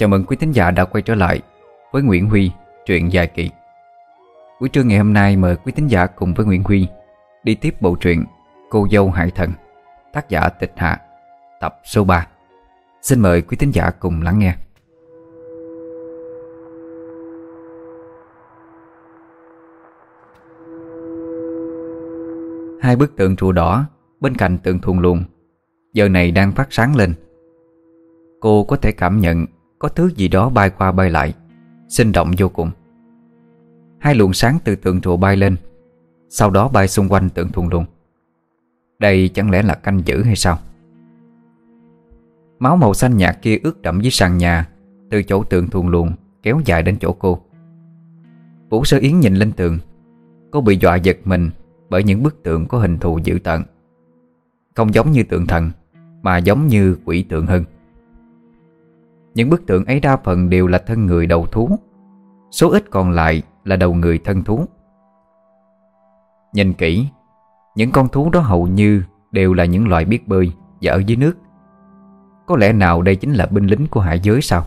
Chào mừng quý thính giả đã quay trở lại với Nguyễn Huy, truyện dài kỳ. Buổi trưa ngày hôm nay mời quý thính giả cùng với Nguyễn Huy đi tiếp bộ truyện Cô dâu hải thần Tác giả Tịch Hạ Tập số 3 Xin mời quý thính giả cùng lắng nghe. Hai bức tượng trụ đỏ bên cạnh tượng thuồng luồng Giờ này đang phát sáng lên. Cô có thể cảm nhận có thứ gì đó bay qua bay lại, Sinh động vô cùng. Hai luồng sáng từ tượng trụ bay lên, Sau đó bay xung quanh tượng thùng luồng Đây chẳng lẽ là canh giữ hay sao? Máu màu xanh nhạt kia ướt đậm dưới sàn nhà, Từ chỗ tượng thùng luồng Kéo dài đến chỗ cô. Vũ sơ yến nhìn lên tường, Cô bị dọa giật mình Bởi những bức tượng có hình thù dữ tợn. Không giống như tượng thần, Mà giống như quỷ tượng hơn. Những bức tượng ấy đa phần đều là thân người đầu thú. Số ít còn lại là đầu người thân thú. Nhìn kỹ, Những con thú đó hầu như Đều là những loại biết bơi Và ở dưới nước. Có lẽ nào đây chính là binh lính của hải giới sao?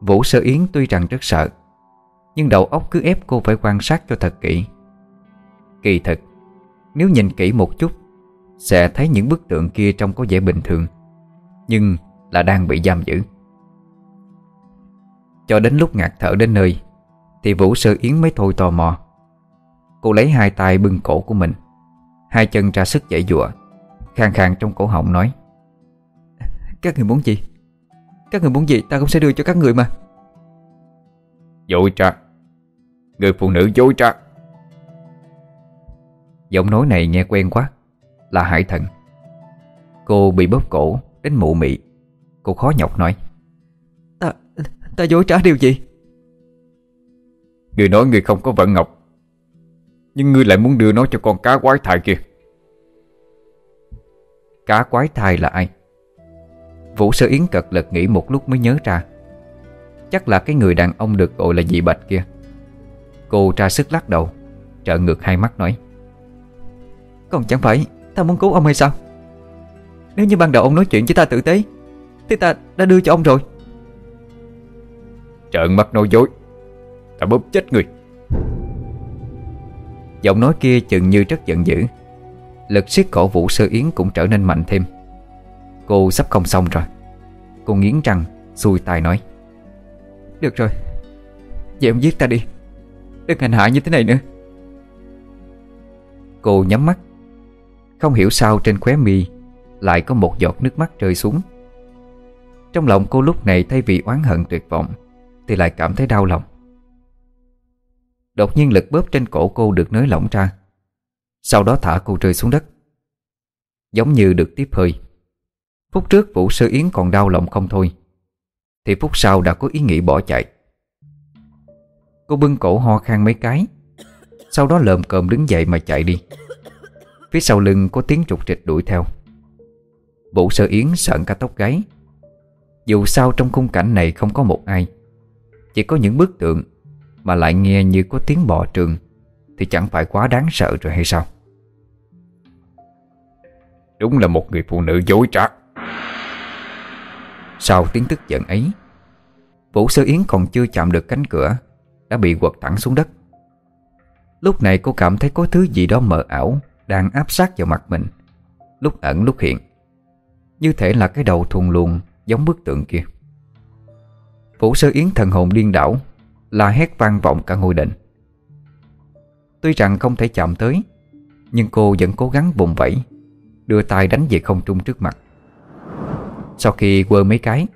Vũ Sơ Yến tuy rằng rất sợ, Nhưng đầu óc cứ ép cô phải quan sát cho thật kỹ. Kỳ thực, Nếu nhìn kỹ một chút, Sẽ thấy những bức tượng kia trông có vẻ bình thường, Nhưng là đang bị giam giữ. Cho đến lúc ngạt thở đến nơi Thì Vũ Sơ Yến mới thôi tò mò. Cô lấy hai tay bưng cổ của mình Hai chân ra sức dãy dụa Khang khang trong cổ họng nói Các người muốn gì? Các người muốn gì ta cũng sẽ đưa cho các người mà. Dối trá Người phụ nữ dối trá Giọng nói này nghe quen quá Là hải thần. Cô bị bóp cổ đến mụ mị. Cô khó nhọc nói ta dối trá điều gì? Người nói người không có vận ngọc, Nhưng ngươi lại muốn đưa nó cho con cá quái thai kia. Cá quái thai là ai? Vũ sơ yến cật lực nghĩ một lúc mới nhớ ra. Chắc là cái người đàn ông được gọi là dị bạch kia. Cô ra sức lắc đầu Trợ ngược hai mắt nói Còn chẳng phải ta muốn cứu ông hay sao? Nếu như ban đầu ông nói chuyện với ta tử tế, Thì ta đã đưa cho ông rồi. Trợn mắt nói dối. Ta bóp chết người. Giọng nói kia chừng như rất giận dữ. Lực siết cổ Vũ Sơ Yến cũng trở nên mạnh thêm. Cô sắp không xong rồi. Cô nghiến răng Xui tai nói. Được rồi. Vậy ông giết ta đi. Đừng hành hạ như thế này nữa. Cô nhắm mắt. Không hiểu sao trên khóe mi Lại có một giọt nước mắt rơi xuống. Trong lòng cô lúc này Thay vì oán hận tuyệt vọng thì lại cảm thấy đau lòng. Đột nhiên lực bóp trên cổ cô được nới lỏng ra. Sau đó thả cô rơi xuống đất. Giống như được tiếp hơi. Phút trước Vũ Sơ Yến còn đau lòng không thôi. Thì phút sau đã có ý nghĩ bỏ chạy. Cô bưng cổ ho khan mấy cái. Sau đó lợm cơm đứng dậy mà chạy đi. Phía sau lưng có tiếng trục trịch đuổi theo. Vũ Sơ Yến sợn cả tóc gáy. Dù sao trong khung cảnh này không có một ai. Chỉ có những bức tượng Mà lại nghe như có tiếng bò trường Thì chẳng phải quá đáng sợ rồi hay sao? Đúng là một người phụ nữ dối trá. Sau tiếng tức giận ấy Vũ Sơ Yến còn chưa chạm được cánh cửa Đã bị quật thẳng xuống đất. Lúc này cô cảm thấy có thứ gì đó mờ ảo Đang áp sát vào mặt mình Lúc ẩn lúc hiện Như thể là cái đầu thuần luồng Giống bức tượng kia Vũ Sơ Yến thần hồn điên đảo La hét vang vọng cả ngôi đền. Tuy rằng không thể chạm tới Nhưng cô vẫn cố gắng vùng vẫy Đưa tay đánh về không trung trước mặt. Sau khi quơ mấy cái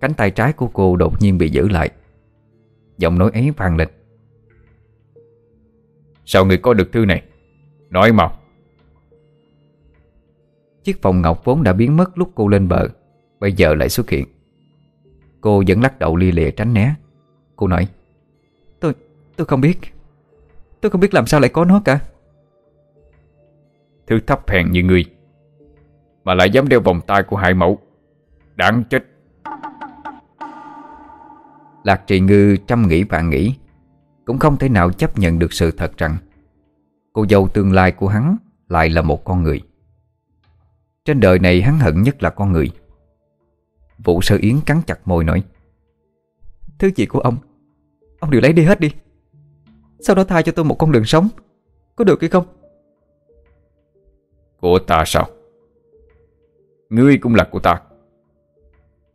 Cánh tay trái của cô đột nhiên bị giữ lại. Giọng nói ấy vang lên. Sao người có được thư này? Nói mau. Chiếc vòng ngọc vốn đã biến mất lúc cô lên bờ Bây giờ lại xuất hiện Cô vẫn lắc đầu lia lịa tránh né. Cô nói Tôi, tôi không biết. Tôi không biết làm sao lại có nó cả. Thứ thấp hèn như ngươi Mà lại dám đeo vòng tay của hai mẫu. Đáng chết. Lạc trì ngư trăm nghĩ vạn nghĩ Cũng không thể nào chấp nhận được sự thật rằng Cô dâu tương lai của hắn Lại là một con người. Trên đời này hắn hận nhất là con người Vũ sơ yến cắn chặt môi nói Thứ gì của ông? Ông đều lấy đi hết đi. Sau đó tha cho tôi một con đường sống. Có được hay không? Của ta sao? Ngươi cũng là của ta.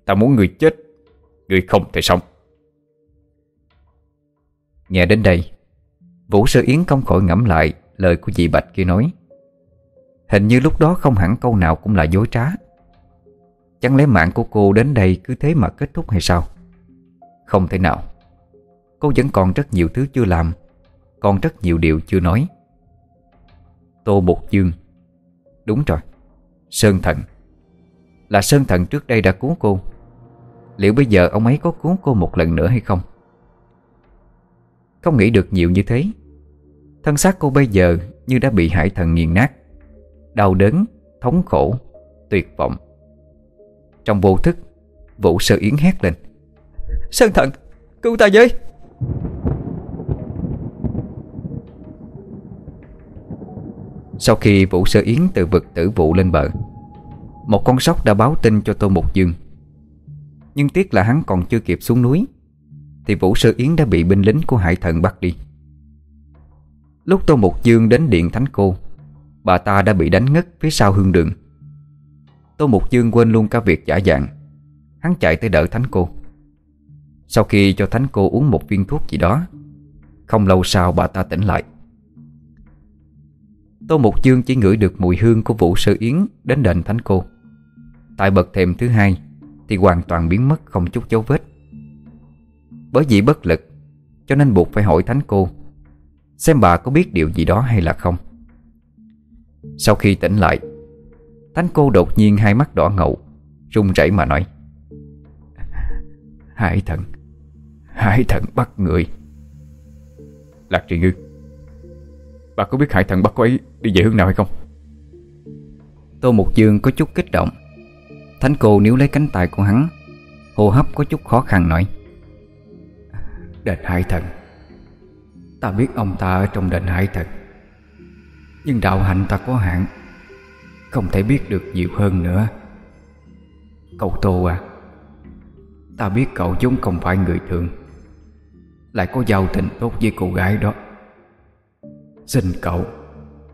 Ta muốn ngươi chết Ngươi không thể sống. Nghe đến đây Vũ Sơ Yến không khỏi ngẫm lại Lời của dì Bạch kia nói Hình như lúc đó không hẳn câu nào cũng là dối trá Chẳng lẽ mạng của cô đến đây cứ thế mà kết thúc hay sao? Không thể nào. Cô vẫn còn rất nhiều thứ chưa làm Còn rất nhiều điều chưa nói. Tô Bột Dương Đúng rồi Sơn Thần. Là Sơn Thần trước đây đã cứu cô. Liệu bây giờ ông ấy có cứu cô một lần nữa hay không? Không nghĩ được nhiều như thế. Thân xác cô bây giờ như đã bị hải thần nghiền nát. Đau đớn, thống khổ, tuyệt vọng. Trong vô thức. Vũ sơ yến hét lên. Sơn thần, cứu ta với. Sau khi Vũ Sơ Yến từ vực tử vụ lên bờ Một con sóc đã báo tin cho Tô Mục Dương. Nhưng tiếc là hắn còn chưa kịp xuống núi Thì Vũ Sơ Yến đã bị binh lính của hải thần bắt đi. Lúc Tô Mục Dương đến Điện Thánh Cô Bà ta đã bị đánh ngất phía sau hương đường. Tô Mục Dương quên luôn cả việc giả dạng. Hắn chạy tới đỡ Thánh Cô. Sau khi cho Thánh Cô uống một viên thuốc gì đó, Không lâu sau bà ta tỉnh lại. Tô Mục Dương chỉ ngửi được mùi hương của Vũ Sơ Yến đến đền Thánh Cô. Tại bậc thềm thứ hai Thì hoàn toàn biến mất không chút dấu vết. Bởi vì bất lực, Cho nên buộc phải hỏi Thánh Cô Xem bà có biết điều gì đó hay là không. Sau khi tỉnh lại Thánh cô đột nhiên hai mắt đỏ ngầu run rẩy mà nói Hải thần Hải thần bắt người. Lạc trì ngư Bà có biết hải thần bắt cô ấy đi về hướng nào hay không? Tô Mục Dương có chút kích động. Thánh cô níu lấy cánh tay của hắn Hô hấp có chút khó khăn nói Đền hải thần Ta biết ông ta ở trong đền hải thần Nhưng đạo hạnh ta có hạn không thể biết được nhiều hơn nữa. Cậu Tô à Ta biết cậu vốn không phải người thường, Lại có giao tình tốt với cô gái đó. Xin cậu,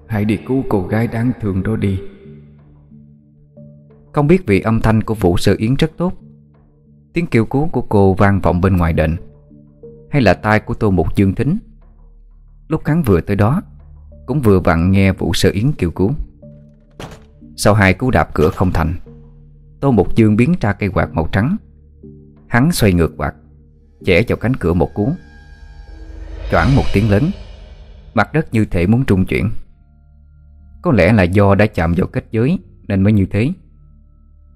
Hãy đi cứu cô gái đáng thương đó đi. Không biết vì âm thanh của Vũ Sơ Yến rất tốt, Tiếng kêu cứu của cô vang vọng bên ngoài đền, Hay là tai của Tô Mục Dương thính. Lúc hắn vừa tới đó, Cũng vừa vặn nghe Vũ Sơ Yến kêu cứu. Sau hai cú đạp cửa không thành, Tô Mục Dương biến ra cây quạt màu trắng. Hắn xoay ngược quạt, Chẻ vào cánh cửa một cú Choảng một tiếng lớn, Mặt đất như thể muốn trung chuyển. Có lẽ là do đã chạm vào kết giới Nên mới như thế.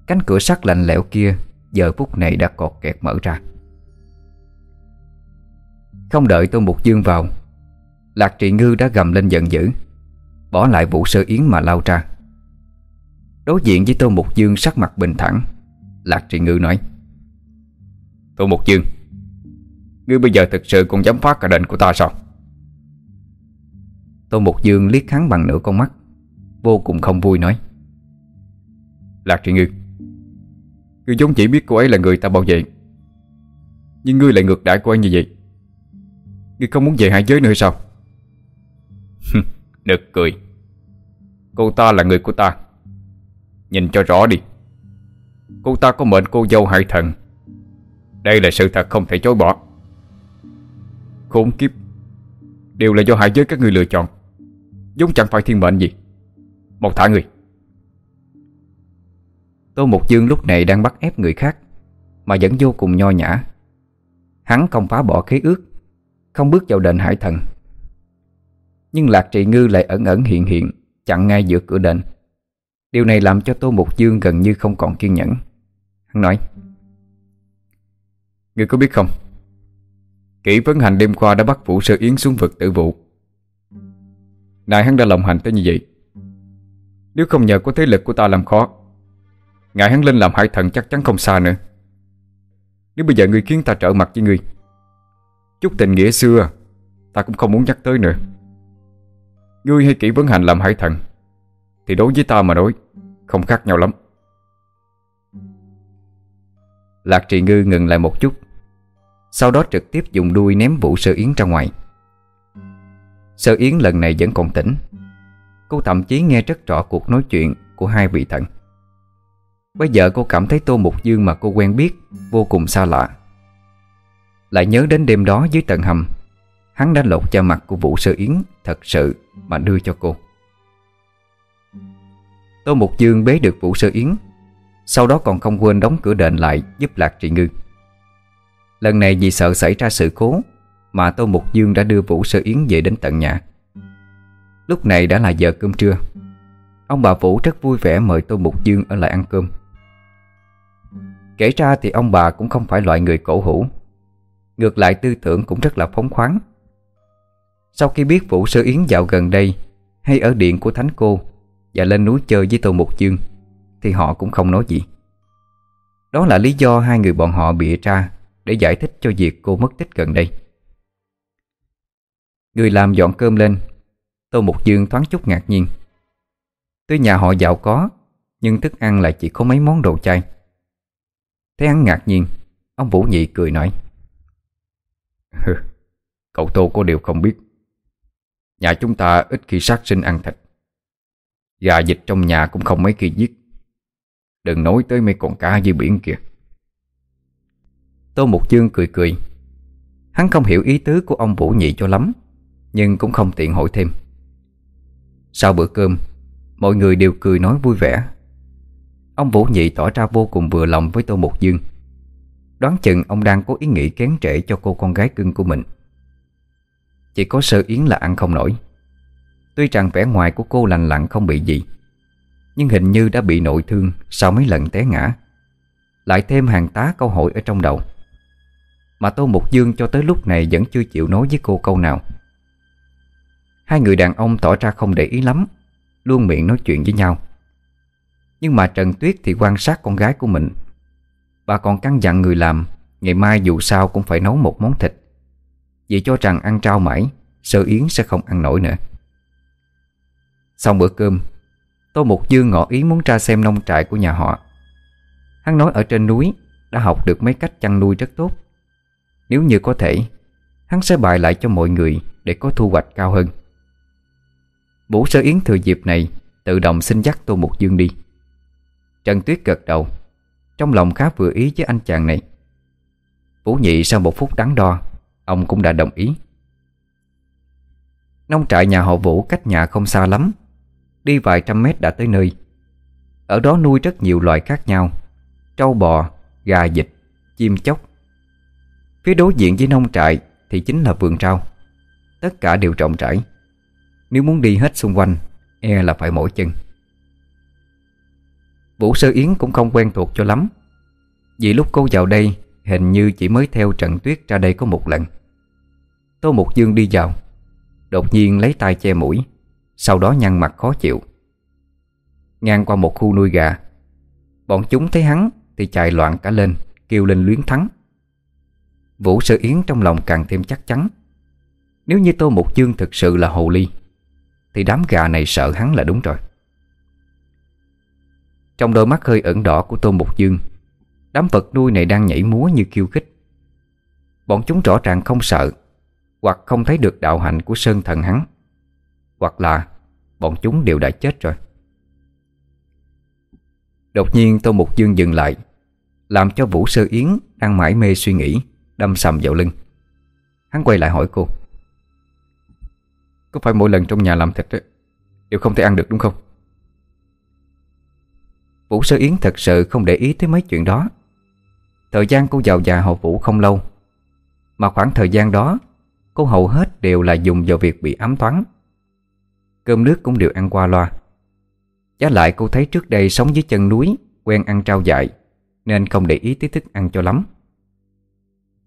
Cánh cửa sắt lạnh lẽo kia Giờ phút này đã cọt kẹt mở ra. Không đợi Tô Mục Dương vào, Lạc Trị Ngư đã gầm lên giận dữ, Bỏ lại vụ sơ yến mà lao ra. Đối diện với Tô Mục Dương sắc mặt bình thản, Lạc Trị Ngư nói, Tô Mục Dương, Ngươi bây giờ thực sự còn dám phá cả đền của ta sao? Tô Mục Dương liếc hắn bằng nửa con mắt, Vô cùng không vui nói, Lạc Trị Ngư, Ngươi giống chỉ biết cô ấy là người ta bảo vệ, Nhưng ngươi lại ngược đãi cô ấy như vậy. Ngươi không muốn về hai giới nữa sao? Nực cười, Cô ta là người của ta Nhìn cho rõ đi. Cô ta có mệnh cô dâu hại thần. Đây là sự thật không thể chối bỏ. Khốn kiếp. Đều là do hại giới các người lựa chọn. Giống chẳng phải thiên mệnh gì. Một thả người. Tô Mục Dương lúc này đang bắt ép người khác, Mà vẫn vô cùng nho nhã. Hắn không phá bỏ khế ước, Không bước vào đền hải thần. Nhưng Lạc Trị Ngư lại ẩn ẩn hiện hiện, Chặn ngay giữa cửa đền. Điều này làm cho Tô Mục Dương gần như không còn kiên nhẫn. Hắn nói, Ngươi có biết không? Kỷ vấn hành đêm qua đã bắt Vũ Sơ Yến xuống vực tử vụ. Này hắn đã lòng hành tới như vậy. Nếu không nhờ có thế lực của ta làm khó, Ngài hắn lên làm hải thần chắc chắn không xa nữa. Nếu bây giờ ngươi khiến ta trở mặt với ngươi, Chút tình nghĩa xưa, Ta cũng không muốn nhắc tới nữa. Ngươi hay kỹ vấn hành làm hải thần, Thì đối với ta mà nói không khác nhau lắm. Lạc trì ngư ngừng lại một chút, Sau đó trực tiếp dùng đuôi ném Vũ Sơ Yến ra ngoài. Sơ Yến lần này vẫn còn tỉnh. Cô thậm chí nghe rất rõ cuộc nói chuyện của hai vị thần. Bây giờ cô cảm thấy Tô Mục Dương mà cô quen biết Vô cùng xa lạ. Lại nhớ đến đêm đó dưới tầng hầm, Hắn đã lột da mặt của Vũ Sơ Yến Thật sự mà đưa cho cô. Tô Mục Dương bế được Vũ Sơ Yến. Sau đó còn không quên đóng cửa đền lại Giúp Lạc Trị Ngư. Lần này vì sợ xảy ra sự cố Mà Tô Mục Dương đã đưa Vũ Sơ Yến về đến tận nhà. Lúc này đã là giờ cơm trưa. Ông bà Vũ rất vui vẻ mời Tô Mục Dương ở lại ăn cơm. Kể ra thì ông bà cũng không phải loại người cổ hủ. Ngược lại tư tưởng cũng rất là phóng khoáng. Sau khi biết Vũ Sơ Yến dạo gần đây Hay ở điện của Thánh Cô và lên núi chơi với Tô Mục Dương Thì họ cũng không nói gì. Đó là lý do hai người bọn họ bịa ra Để giải thích cho việc cô mất tích gần đây. Người làm dọn cơm lên, Tô Mục Dương thoáng chút ngạc nhiên. Tuy nhà họ giàu có, Nhưng thức ăn lại chỉ có mấy món đồ chay. Thấy hắn ngạc nhiên, Ông Vũ Nhị cười nói Cậu Tô có điều không biết. Nhà chúng ta ít khi sát sinh ăn thịt. Gà dịch trong nhà cũng không mấy khi giết. Đừng nói tới mấy con cá dưới biển kìa Tô Mục Dương cười cười. Hắn không hiểu ý tứ của ông Vũ Nhị cho lắm, Nhưng cũng không tiện hỏi thêm. Sau bữa cơm, Mọi người đều cười nói vui vẻ. Ông Vũ Nhị tỏ ra vô cùng vừa lòng với Tô Mục Dương Đoán chừng ông đang có ý nghĩ kén trễ cho cô con gái cưng của mình. Chỉ có sơ yến là ăn không nổi. Tuy rằng vẻ ngoài của cô lành lặn không bị gì, Nhưng hình như đã bị nội thương sau mấy lần té ngã. Lại thêm hàng tá câu hỏi ở trong đầu. Mà Tô Mục Dương cho tới lúc này vẫn chưa chịu nói với cô câu nào. Hai người đàn ông tỏ ra không để ý lắm, Luôn miệng nói chuyện với nhau. Nhưng mà Trần Tuyết thì quan sát con gái của mình. Bà còn căn dặn người làm, Ngày mai dù sao cũng phải nấu một món thịt. Vì cho rằng ăn trao mãi Sơ Yến sẽ không ăn nổi nữa sau bữa cơm, Tô Mục Dương ngỏ ý muốn ra xem nông trại của nhà họ. Hắn nói ở trên núi, Đã học được mấy cách chăn nuôi rất tốt. Nếu như có thể, Hắn sẽ bài lại cho mọi người Để có thu hoạch cao hơn. Vũ Sơ Yến thừa dịp này, Tự động xin dắt Tô Mục Dương đi. Trần Tuyết gật đầu, Trong lòng khá vừa ý với anh chàng này. Vũ Nhị sau một phút đắn đo, Ông cũng đã đồng ý. Nông trại nhà họ Vũ cách nhà không xa lắm Đi vài trăm mét đã tới nơi. Ở đó nuôi rất nhiều loài khác nhau Trâu bò, gà vịt, chim chóc. Phía đối diện với nông trại Thì chính là vườn rau. Tất cả đều rộng rãi. Nếu muốn đi hết xung quanh E là phải mỗi chân. Vũ Sơ Yến cũng không quen thuộc cho lắm. Vì lúc cô vào đây Hình như chỉ mới theo Trần Tuyết ra đây có một lần. Tô Mục Dương đi vào Đột nhiên lấy tay che mũi. Sau đó nhăn mặt khó chịu. Ngang qua một khu nuôi gà, Bọn chúng thấy hắn Thì chạy loạn cả lên, Kêu lên luyến thắng. Vũ Sơ Yến trong lòng càng thêm chắc chắn, Nếu như Tô Mục Dương thực sự là hồ ly, Thì đám gà này sợ hắn là đúng rồi. Trong đôi mắt hơi ẩn đỏ của Tô Mục Dương Đám vật nuôi này đang nhảy múa như kiêu khích. Bọn chúng rõ ràng không sợ, Hoặc không thấy được đạo hạnh của Sơn Thần hắn, Hoặc là Bọn chúng đều đã chết rồi. Đột nhiên Tô Mục Dương dừng lại Làm cho Vũ Sơ Yến Đang mãi mê suy nghĩ Đâm sầm vào lưng. Hắn quay lại hỏi cô Có phải mỗi lần trong nhà làm thịt ấy, Đều không thể ăn được đúng không? Vũ Sơ Yến thật sự không để ý tới mấy chuyện đó. Thời gian cô vào già họ Vũ không lâu Mà khoảng thời gian đó Cô hầu hết đều là dùng vào việc bị ám toán. Cơm nước cũng đều ăn qua loa. Giá lại cô thấy trước đây sống dưới chân núi, Quen ăn trao dại, Nên không để ý tới thức ăn cho lắm.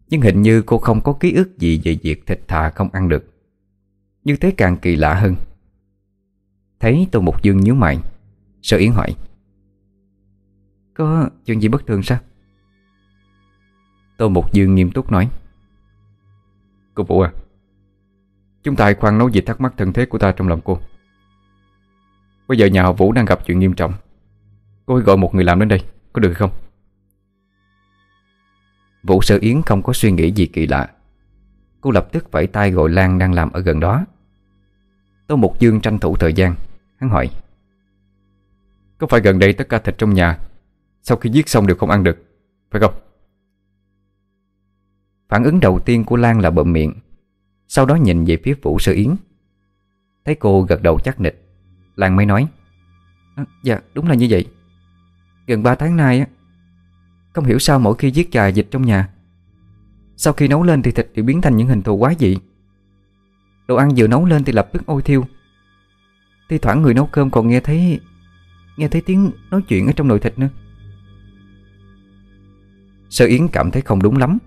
Nhưng hình như cô không có ký ức gì về việc thịt thà không ăn được. Như thế càng kỳ lạ hơn. Thấy Tô Mục Dương nhíu mày Sợ Yến hỏi, Có chuyện gì bất thường sao? Tô Mục Dương nghiêm túc nói, Cô Vũ à Chúng ta hãy khoan nói gì thắc mắc thân thế của ta trong lòng cô. Bây giờ nhà họ Vũ đang gặp chuyện nghiêm trọng. Cô hãy gọi một người làm đến đây, Có được không? Vũ Sơ Yến không có suy nghĩ gì kỳ lạ. Cô lập tức vẫy tay gọi Lan đang làm ở gần đó. Tô Mục Dương tranh thủ thời gian, Hắn hỏi, Có phải gần đây tất cả thịt trong nhà, Sau khi giết xong đều không ăn được, Phải không? Phản ứng đầu tiên của Lan là bậm miệng. Sau đó nhìn về phía Vũ Sơ Yến. Thấy cô gật đầu chắc nịch. Lan mới nói à, Dạ đúng là như vậy. Gần 3 tháng nay á Không hiểu sao mỗi khi giết gà dịch trong nhà Sau khi nấu lên thì thịt đều biến thành những hình thù quái dị. Đồ ăn vừa nấu lên thì lập tức ôi thiêu. Thi thoảng người nấu cơm còn nghe thấy Nghe thấy tiếng nói chuyện ở trong nồi thịt nữa. Sơ Yến cảm thấy không đúng lắm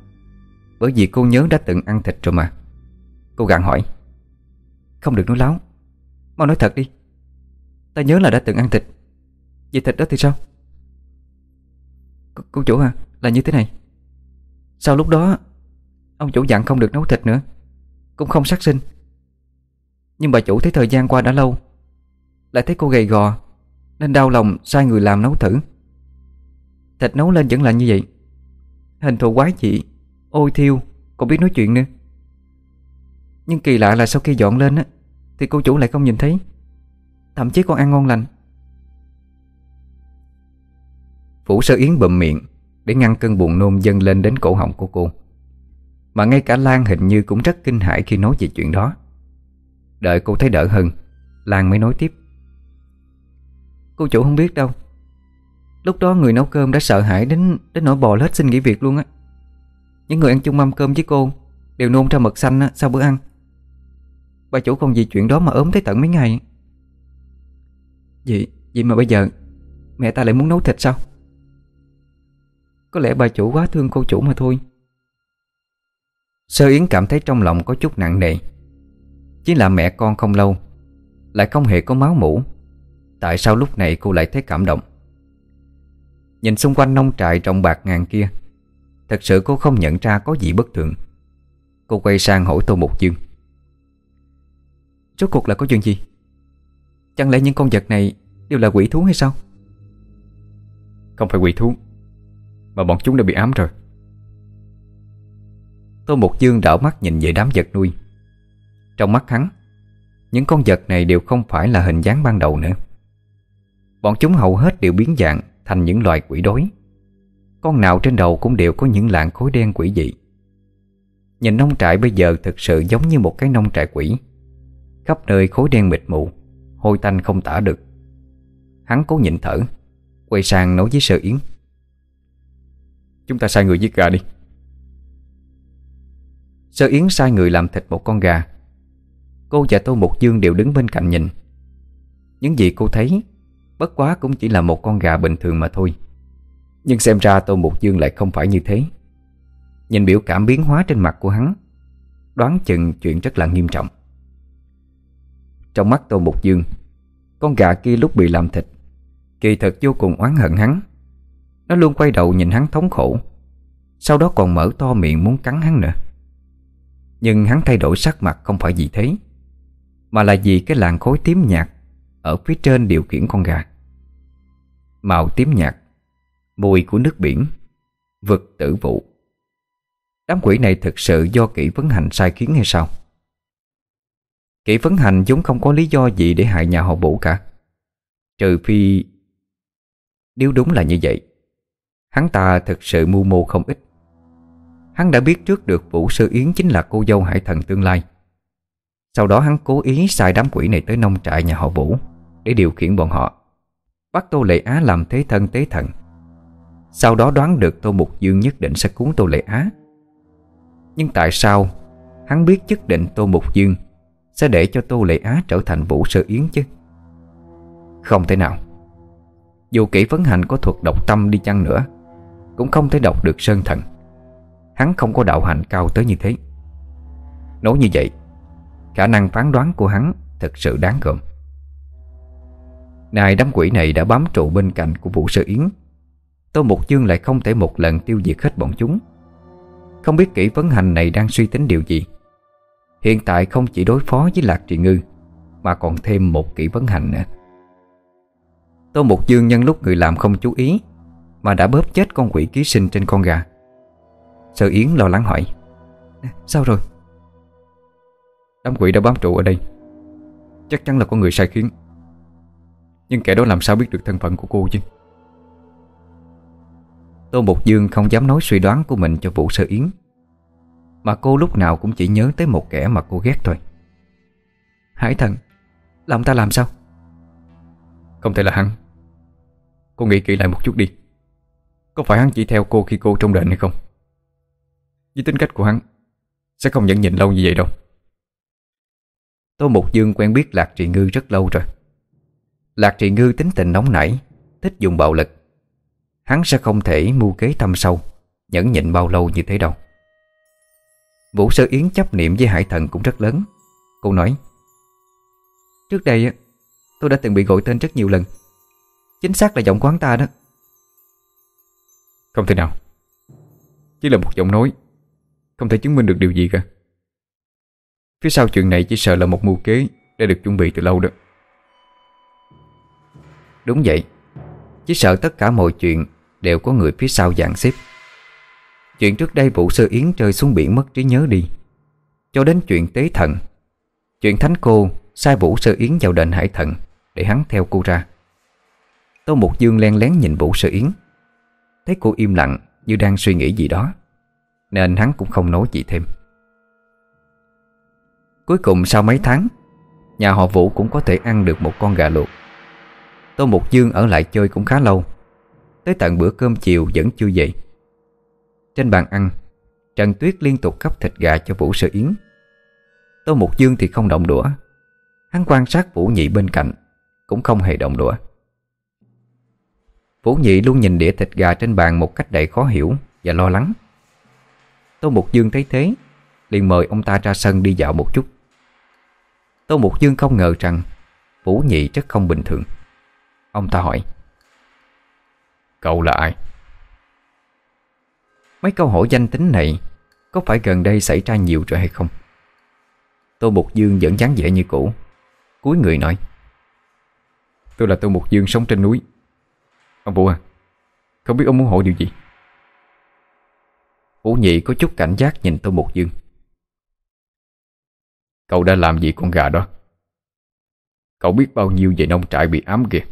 Bởi vì cô nhớ đã từng ăn thịt rồi mà. Cô gặng hỏi. Không được nói láo. Mau nói thật đi. Ta nhớ là đã từng ăn thịt. Vậy thịt đó thì sao? C Cô chủ à Là như thế này. Sau lúc đó, Ông chủ dặn không được nấu thịt nữa. Cũng không sát sinh. Nhưng bà chủ thấy thời gian qua đã lâu. Lại thấy cô gầy gò, Nên đau lòng sai người làm nấu thử. Thịt nấu lên vẫn là như vậy. Hình thù quái dị, Ôi thiêu, Còn biết nói chuyện nữa. Nhưng kỳ lạ là sau khi dọn lên á Thì cô chủ lại không nhìn thấy. Thậm chí còn ăn ngon lành. Vũ sơ yến bầm miệng Để ngăn cơn buồn nôn dâng lên đến cổ họng của cô. Mà ngay cả Lan hình như cũng rất kinh hãi khi nói về chuyện đó. Đợi cô thấy đỡ hơn Lan mới nói tiếp. Cô chủ không biết đâu. Lúc đó người nấu cơm đã sợ hãi đến đến nỗi bò lết xin nghỉ việc luôn á. Những người ăn chung mâm cơm với cô Đều nôn ra mật xanh á, sau bữa ăn. Bà chủ không vì chuyện đó mà ốm tới tận mấy ngày. Vậy, vậy mà bây giờ Mẹ ta lại muốn nấu thịt sao? Có lẽ bà chủ quá thương cô chủ mà thôi. Sơ Yến cảm thấy trong lòng có chút nặng nề. Chỉ là mẹ con không lâu Lại không hề có máu mũ Tại sao lúc này cô lại thấy cảm động? Nhìn xung quanh nông trại rộng bạc ngàn kia Thật sự cô không nhận ra có gì bất thường. Cô quay sang hỏi Tô Mục Dương. Rốt cuộc là có chuyện gì? Chẳng lẽ những con vật này Đều là quỷ thú hay sao? Không phải quỷ thú Mà bọn chúng đã bị ám rồi. Tô Mục Dương đảo mắt nhìn về đám vật nuôi. Trong mắt hắn Những con vật này đều không phải là hình dáng ban đầu nữa. Bọn chúng hầu hết đều biến dạng Thành những loài quỷ đối Con nào trên đầu cũng đều có những lạng khối đen quỷ dị. Nhìn nông trại bây giờ thực sự giống như một cái nông trại quỷ Khắp nơi khối đen mịt mù, Hôi tanh không tả được. Hắn cố nhịn thở, Quay sang nói với Sơ Yến. Chúng ta sai người giết gà đi. Sơ Yến sai người làm thịt một con gà. Cô và Tô Mục Dương đều đứng bên cạnh nhìn. Những gì cô thấy, Bất quá cũng chỉ là một con gà bình thường mà thôi. Nhưng xem ra Tô Mục Dương lại không phải như thế. Nhìn biểu cảm biến hóa trên mặt của hắn, Đoán chừng chuyện rất là nghiêm trọng. Trong mắt Tô Mục Dương. Con gà kia lúc bị làm thịt, Kỳ thật vô cùng oán hận hắn. Nó luôn quay đầu nhìn hắn thống khổ, Sau đó còn mở to miệng muốn cắn hắn nữa. Nhưng hắn thay đổi sắc mặt không phải vì thế, Mà là vì cái làn khối tím nhạt Ở phía trên điều khiển con gà. Màu tím nhạt, Mùi của nước biển, Vực tử vụ. Đám quỷ này thực sự do kỹ vấn hành sai khiến hay sao? Kỷ vấn hành chúng không có lý do gì để hại nhà họ Vũ cả. Trừ phi Nếu đúng là như vậy, Hắn ta thực sự mưu mô không ít. Hắn đã biết trước được Vũ Sư Yến chính là cô dâu hải thần tương lai. Sau đó hắn cố ý sai đám quỷ này tới nông trại nhà họ Vũ Để điều khiển bọn họ, Bắt Tô Lệ Á làm thế thân tế thần. Sau đó đoán được Tô Mục Dương nhất định sẽ cuốn Tô Lệ Á. Nhưng tại sao Hắn biết nhất định Tô Mục Dương sẽ để cho Tô Lệ Á trở thành Vũ Sơ Yến chứ. Không thể nào. Dù kỹ vấn hành có thuật độc tâm đi chăng nữa, Cũng không thể đọc được Sơn Thần. Hắn không có đạo hạnh cao tới như thế. Nói như vậy, Khả năng phán đoán của hắn Thật sự đáng gờm. Này đám quỷ này đã bám trụ bên cạnh của Vũ Sơ Yến. Tô Mục Dương lại không thể một lần tiêu diệt hết bọn chúng. Không biết kỹ vấn hành này đang suy tính điều gì. Hiện tại không chỉ đối phó với Lạc Trị Ngư, Mà còn thêm một kỹ vấn hành nữa. Tô Mục Dương nhân lúc người làm không chú ý, Mà đã bóp chết con quỷ ký sinh trên con gà. Sợ Yến lo lắng hỏi, Sao rồi? Đám quỷ đã bám trụ ở đây. Chắc chắn là có người sai khiến. Nhưng kẻ đó làm sao biết được thân phận của cô chứ? Tô Mục Dương không dám nói suy đoán của mình cho Vũ Sơ Yến. Mà cô lúc nào cũng chỉ nhớ tới một kẻ mà cô ghét thôi. Hải thần Là ông ta làm sao? Không thể là hắn. Cô nghĩ kỹ lại một chút đi. Có phải hắn chỉ theo cô khi cô trong đền hay không? Với tính cách của hắn Sẽ không nhẫn nhịn lâu như vậy đâu. Tô Mục Dương quen biết Lạc Trì Ngư rất lâu rồi. Lạc Trì Ngư tính tình nóng nảy Thích dùng bạo lực. Hắn sẽ không thể mưu kế thâm sâu Nhẫn nhịn bao lâu như thế đâu Vũ Sơ Yến chấp niệm với Hải Thần cũng rất lớn. Cô nói, Trước đây tôi đã từng bị gọi tên rất nhiều lần. Chính xác là giọng quán ta đó. Không thể nào. Chỉ là một giọng nói. Không thể chứng minh được điều gì cả. Phía sau chuyện này chỉ sợ là một mưu kế Đã được chuẩn bị từ lâu đó. Đúng vậy. Chỉ sợ tất cả mọi chuyện Đều có người phía sau dàn xếp. Chuyện trước đây vụ sơ yến rơi xuống biển mất trí nhớ đi. Cho đến chuyện tế thần, Chuyện thánh cô Sai Vũ Sơ Yến vào đền hải thần Để hắn theo cô ra. Tô Mục Dương len lén nhìn Vũ Sơ Yến. Thấy cô im lặng Như đang suy nghĩ gì đó, Nên hắn cũng không nói gì thêm. Cuối cùng sau mấy tháng, Nhà họ Vũ cũng có thể ăn được một con gà luộc. Tô Mục Dương ở lại chơi cũng khá lâu. Tới tận bữa cơm chiều vẫn chưa dậy trên bàn ăn. Trần Tuyết liên tục gấp thịt gà cho Vũ Sơ Yến. Tô Mục Dương thì không động đũa. Hắn quan sát Vũ Nhị bên cạnh, Cũng không hề động đũa. Vũ Nhị luôn nhìn đĩa thịt gà trên bàn một cách đầy khó hiểu Và lo lắng. Tô Mục Dương thấy thế, liền mời ông ta ra sân đi dạo một chút. Tô Mục Dương không ngờ rằng Vũ Nhị rất không bình thường. Ông ta hỏi, Cậu là ai? Mấy câu hỏi danh tính này Có phải gần đây xảy ra nhiều rồi hay không? Tô Mục Dương vẫn dáng vẻ như cũ, Cuối người nói, Tôi là Tô Mục Dương sống trên núi. Ông Vũ à Không biết ông muốn hỏi điều gì? Vũ Nhị có chút cảnh giác nhìn Tô Mục Dương. Cậu đã làm gì con gà đó? Cậu biết bao nhiêu về nông trại bị ám kìa?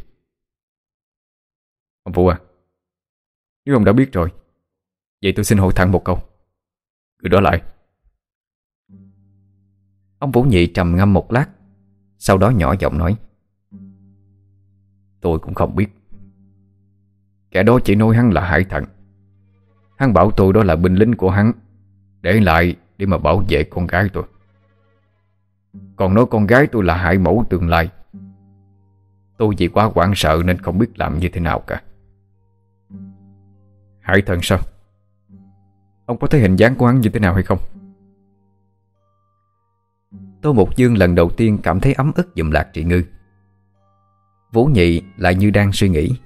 Ông Vũ à Nếu ông đã biết rồi Vậy tôi xin hỏi thẳng một câu. Người đó lại Ông Vũ Nhị trầm ngâm một lát, Sau đó nhỏ giọng nói. Tôi cũng không biết. Kẻ đó chỉ nói hắn là hải thần. Hắn bảo tôi đó là binh lính của hắn. Để lại để mà bảo vệ con gái tôi. Còn nói con gái tôi là hải mẫu tương lai. Tôi chỉ quá hoảng sợ nên không biết làm như thế nào cả. Hải thần sao? Ông có thấy hình dáng của hắn như thế nào hay không? Tô Mục Dương lần đầu tiên cảm thấy ấm ức dùm lạc trị ngư. Vũ Nhị lại như đang suy nghĩ.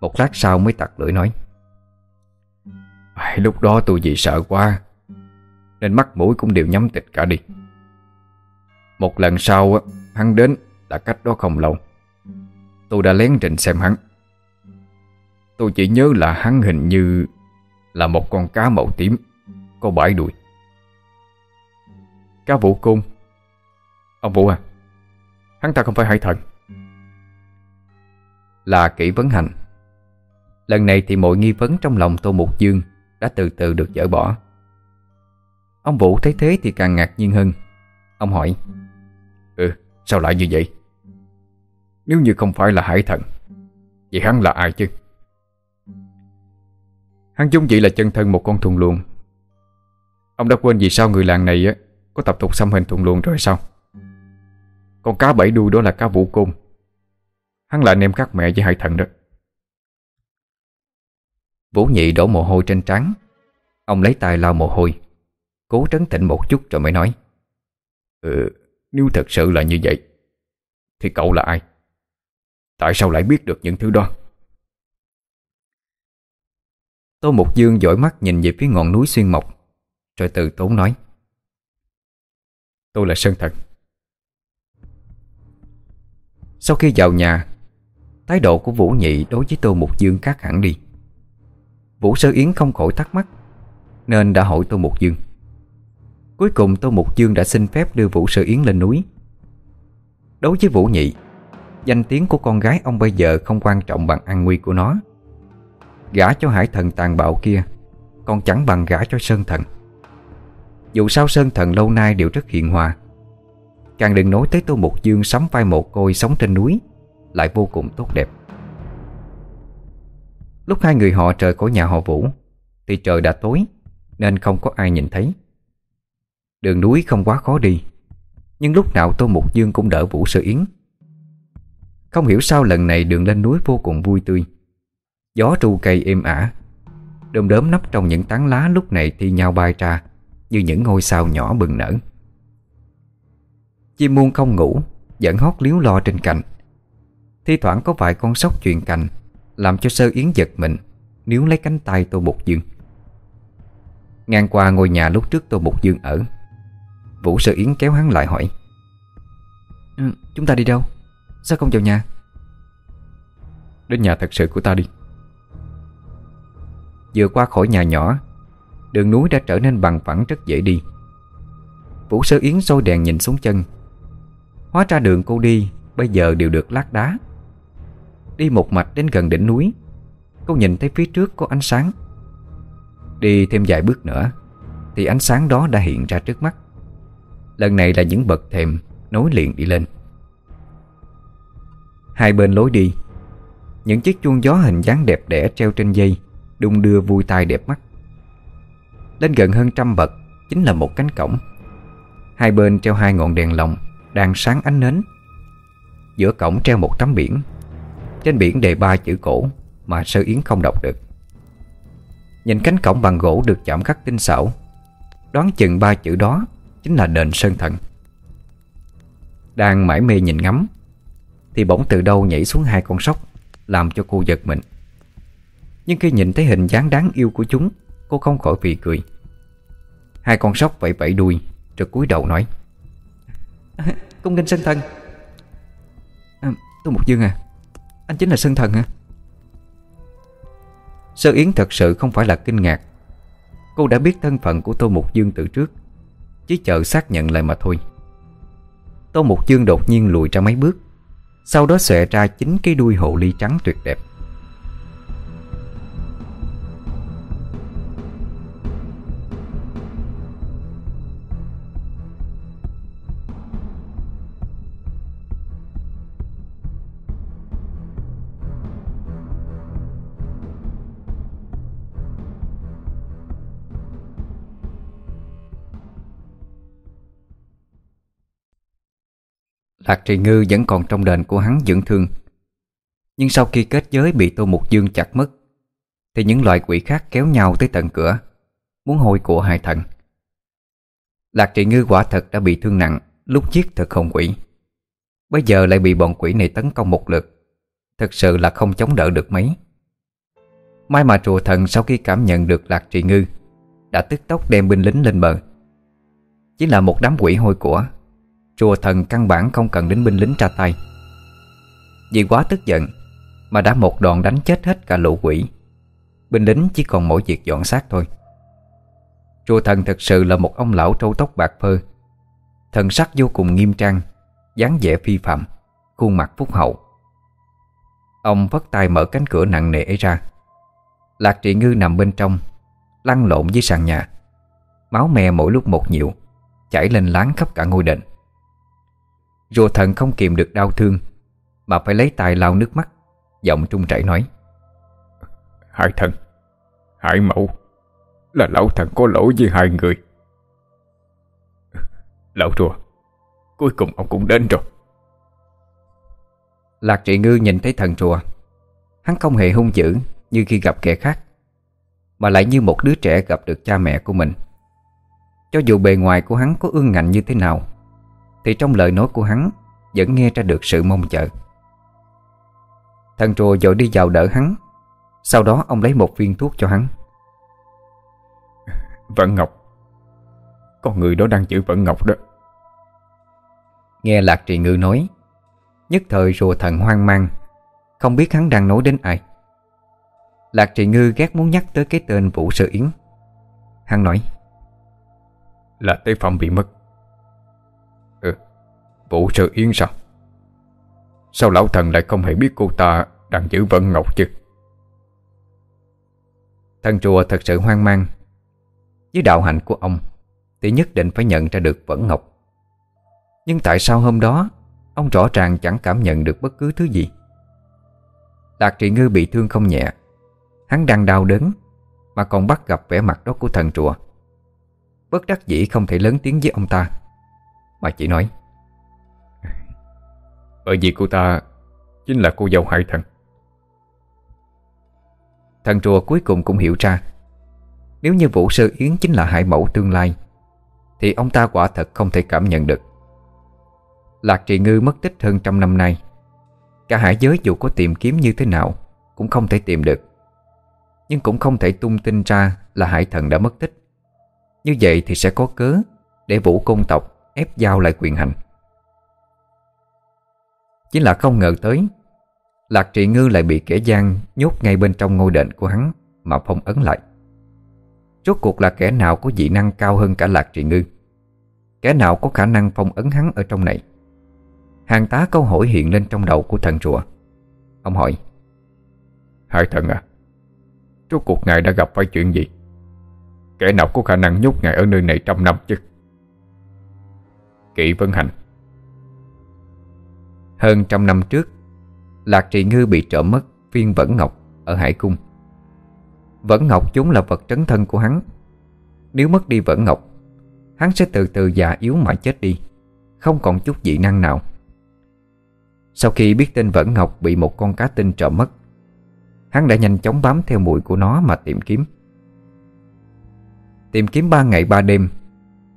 Một lát sau mới tặc lưỡi nói. Lúc đó tôi vì sợ quá, Nên mắt mũi cũng đều nhắm tịch cả đi. Một lần sau Hắn đến là cách đó không lâu. Tôi đã lén trình xem hắn. Tôi chỉ nhớ là hắn hình như là một con cá màu tím, Có bãi đuôi. Cá vũ cung Ông Vũ à Hắn ta không phải hải thần, Là kỹ vấn hành. Lần này thì mọi nghi vấn trong lòng Tô Mục Dương Đã từ từ được dỡ bỏ. Ông Vũ thấy thế thì càng ngạc nhiên hơn. Ông hỏi Ừ sao lại như vậy? Nếu như không phải là hải thần, Vậy hắn là ai chứ? Hắn chúng chỉ là chân thân một con thùng luồng. Ông đã quên vì sao người làng này á, Có tập tục xăm hình thùng luồng rồi sao? Con cá bảy đuôi đó là cá vũ côn. Hắn là anh em các mẹ với hai thần đó. Vũ nhị đổ mồ hôi trên trán. Ông lấy tay lau mồ hôi. Cố trấn tĩnh một chút rồi mới nói. Ừ Nếu thật sự là như vậy, Thì cậu là ai? Tại sao lại biết được những thứ đó? Tô Mục Dương dõi mắt nhìn về phía ngọn núi xuyên mộc, Rồi từ tốn nói, Tôi là Sơn Thần. Sau khi vào nhà, Thái độ của Vũ Nhị đối với Tô Mục Dương khác hẳn đi. Vũ Sơ Yến không khỏi thắc mắc, Nên đã hỏi Tô Mục Dương. Cuối cùng Tô Mục Dương đã xin phép đưa Vũ Sơ Yến lên núi. Đối với Vũ Nhị, Danh tiếng của con gái ông bây giờ không quan trọng bằng an nguy của nó. Gả cho hải thần tàn bạo kia, Còn chẳng bằng gả cho Sơn Thần. Dù sao Sơn Thần lâu nay đều rất hiền hòa. Càng đừng nói tới Tô Mục Dương sắm vai một côi sống trên núi, Lại vô cùng tốt đẹp. Lúc hai người họ trời khỏi nhà họ Vũ, Thì trời đã tối, Nên không có ai nhìn thấy. Đường núi không quá khó đi, Nhưng lúc nào Tô Mục Dương cũng đỡ Vũ Sơ Yến. Không hiểu sao lần này đường lên núi vô cùng vui tươi. Gió tru cây êm ả. Đơm đớm nắp trong những tán lá lúc này thi nhau bay ra Như những ngôi sao nhỏ bừng nở. Chim muôn không ngủ Vẫn hót liếu lo trên cành. Thi thoảng có vài con sóc chuyện cành Làm cho sơ yến giật mình Níu lấy cánh tay Tô Bục Dương. Ngang qua ngôi nhà lúc trước Tô Bục Dương ở Vũ sơ yến kéo hắn lại hỏi ừ, Chúng ta đi đâu? Sao không vào nhà? Đến nhà thật sự của ta đi. Vừa qua khỏi nhà nhỏ. Đường núi đã trở nên bằng phẳng, rất dễ đi. Vũ sơ yến sôi đèn nhìn xuống chân. Hóa ra đường cô đi, Bây giờ đều được lát đá. Đi một mạch đến gần đỉnh núi, Cô nhìn thấy phía trước có ánh sáng. Đi thêm vài bước nữa, Thì ánh sáng đó đã hiện ra trước mắt. Lần này là những bậc thềm Nối liền đi lên. Hai bên lối đi, Những chiếc chuông gió hình dáng đẹp đẽ treo trên dây. Đung đưa vui tai đẹp mắt. Lên gần hơn trăm bậc, Chính là một cánh cổng. Hai bên treo hai ngọn đèn lồng Đang sáng ánh nến. Giữa cổng treo một tấm biển. Trên biển đề ba chữ cổ Mà sơ yến không đọc được. Nhìn cánh cổng bằng gỗ được chạm khắc tinh xảo, Đoán chừng ba chữ đó Chính là đền Sơn Thần. Đang mải mê nhìn ngắm, Thì bỗng từ đâu nhảy xuống hai con sóc, Làm cho cô giật mình. Nhưng khi nhìn thấy hình dáng đáng yêu của chúng Cô không khỏi phì cười. Hai con sóc vẫy vẫy đuôi Rồi cúi đầu nói. Cung nghênh Sơn Thần. À, Tô Mục Dương à Anh chính là Sơn Thần hả Sơ Yến thật sự không phải là kinh ngạc. Cô đã biết thân phận của Tô Mục Dương từ trước Chỉ chờ xác nhận lại mà thôi. Tô Mục Dương đột nhiên lùi ra mấy bước Sau đó xòe ra chính cái đuôi hộ ly trắng tuyệt đẹp Lạc Trì Ngư vẫn còn trong đền của hắn dưỡng thương. Nhưng sau khi kết giới bị Tô Mục Dương chặt mất, Thì những loại quỷ khác kéo nhau tới tận cửa, Muốn hôi của hai thần. Lạc Trì Ngư quả thật đã bị thương nặng, Lúc giết thật không quỷ. Bây giờ lại bị bọn quỷ này tấn công một lượt, Thật sự là không chống đỡ được mấy. May mà chùa thần sau khi cảm nhận được Lạc Trì Ngư, Đã tức tốc đem binh lính lên bờ. Chỉ là một đám quỷ hôi của Chùa thần căn bản không cần đến binh lính ra tay. Vì quá tức giận Mà đã một đòn đánh chết hết cả lũ quỷ. Binh lính chỉ còn mỗi việc dọn xác thôi. Chùa thần thật sự là một ông lão trâu tóc bạc phơ. Thần sắc vô cùng nghiêm trang, dáng vẻ phi phạm, Khuôn mặt phúc hậu. Ông vất tay mở cánh cửa nặng nề ấy ra. Lạc trị ngư nằm bên trong, Lăn lộn dưới sàn nhà. Máu me mỗi lúc một nhiều, Chảy lên láng khắp cả ngôi đền. Rùa thần không kìm được đau thương Mà phải lấy tay lau nước mắt Giọng trung chảy nói. Hải thần Hải mẫu Là lão thần có lỗi với hai người. Lão rùa Cuối cùng ông cũng đến rồi. Lạc trị ngư nhìn thấy thần rùa Hắn không hề hung dữ Như khi gặp kẻ khác Mà lại như một đứa trẻ gặp được cha mẹ của mình. Cho dù bề ngoài của hắn có ương ngạnh như thế nào thì trong lời nói của hắn Vẫn nghe ra được sự mong chờ. Thần rùa dội đi vào đỡ hắn. Sau đó ông lấy một viên thuốc cho hắn. Vận Ngọc Con người đó đang giữ Vận Ngọc đó. Nghe Lạc Trì Ngư nói Nhất thời rùa thần hoang mang. Không biết hắn đang nói đến ai. Lạc Trì Ngư ghét muốn nhắc tới cái tên Vũ Sơ Yến. Hắn nói Là tế phẩm bị mất Vũ sơ yến sao? Sao lão thần lại không hề biết cô ta Đang giữ vận ngọc chứ? Thần chùa thật sự hoang mang. Với đạo hạnh của ông, Thì nhất định phải nhận ra được vẫn ngọc. Nhưng tại sao hôm đó, Ông rõ ràng chẳng cảm nhận được bất cứ thứ gì? Đạt trị ngư bị thương không nhẹ. Hắn đang đau đớn, Mà còn bắt gặp vẻ mặt đó của thần chùa. Bất đắc dĩ không thể lớn tiếng với ông ta, Mà chỉ nói bởi vì cô ta Chính là cô dâu hải thần. Thần chùa cuối cùng cũng hiểu ra, Nếu như Vũ Sơ Yến chính là hải mẫu tương lai, Thì ông ta quả thật không thể cảm nhận được. Lạc Trì Ngư mất tích hơn trăm năm nay, Cả hải giới dù có tìm kiếm như thế nào Cũng không thể tìm được. Nhưng cũng không thể tung tin ra Là hải thần đã mất tích. Như vậy thì sẽ có cớ Để vũ công tộc ép giao lại quyền hành. Chỉ là không ngờ tới, Lạc trị ngư lại bị kẻ gian Nhốt ngay bên trong ngôi đền của hắn Mà phong ấn lại. Rốt cuộc là kẻ nào có dị năng cao hơn cả lạc trị ngư? Kẻ nào có khả năng phong ấn hắn ở trong này? Hàng tá câu hỏi hiện lên trong đầu của thần rùa. Ông hỏi Hải thần à Rốt cuộc ngài đã gặp phải chuyện gì? Kẻ nào có khả năng nhốt ngài ở nơi này trăm năm chứ? Kỵ Vân Hành hơn trăm năm trước, Lạc Trì Ngư bị trộm mất viên Vẫn Ngọc ở Hải Cung. Vẫn Ngọc chúng là vật trấn thân của hắn. Nếu mất đi Vẫn Ngọc, Hắn sẽ từ từ già yếu mà chết đi, Không còn chút dị năng nào. Sau khi biết tin Vẫn Ngọc bị một con cá tinh trộm mất, Hắn đã nhanh chóng bám theo mùi của nó mà tìm kiếm. Tìm kiếm ba ngày ba đêm,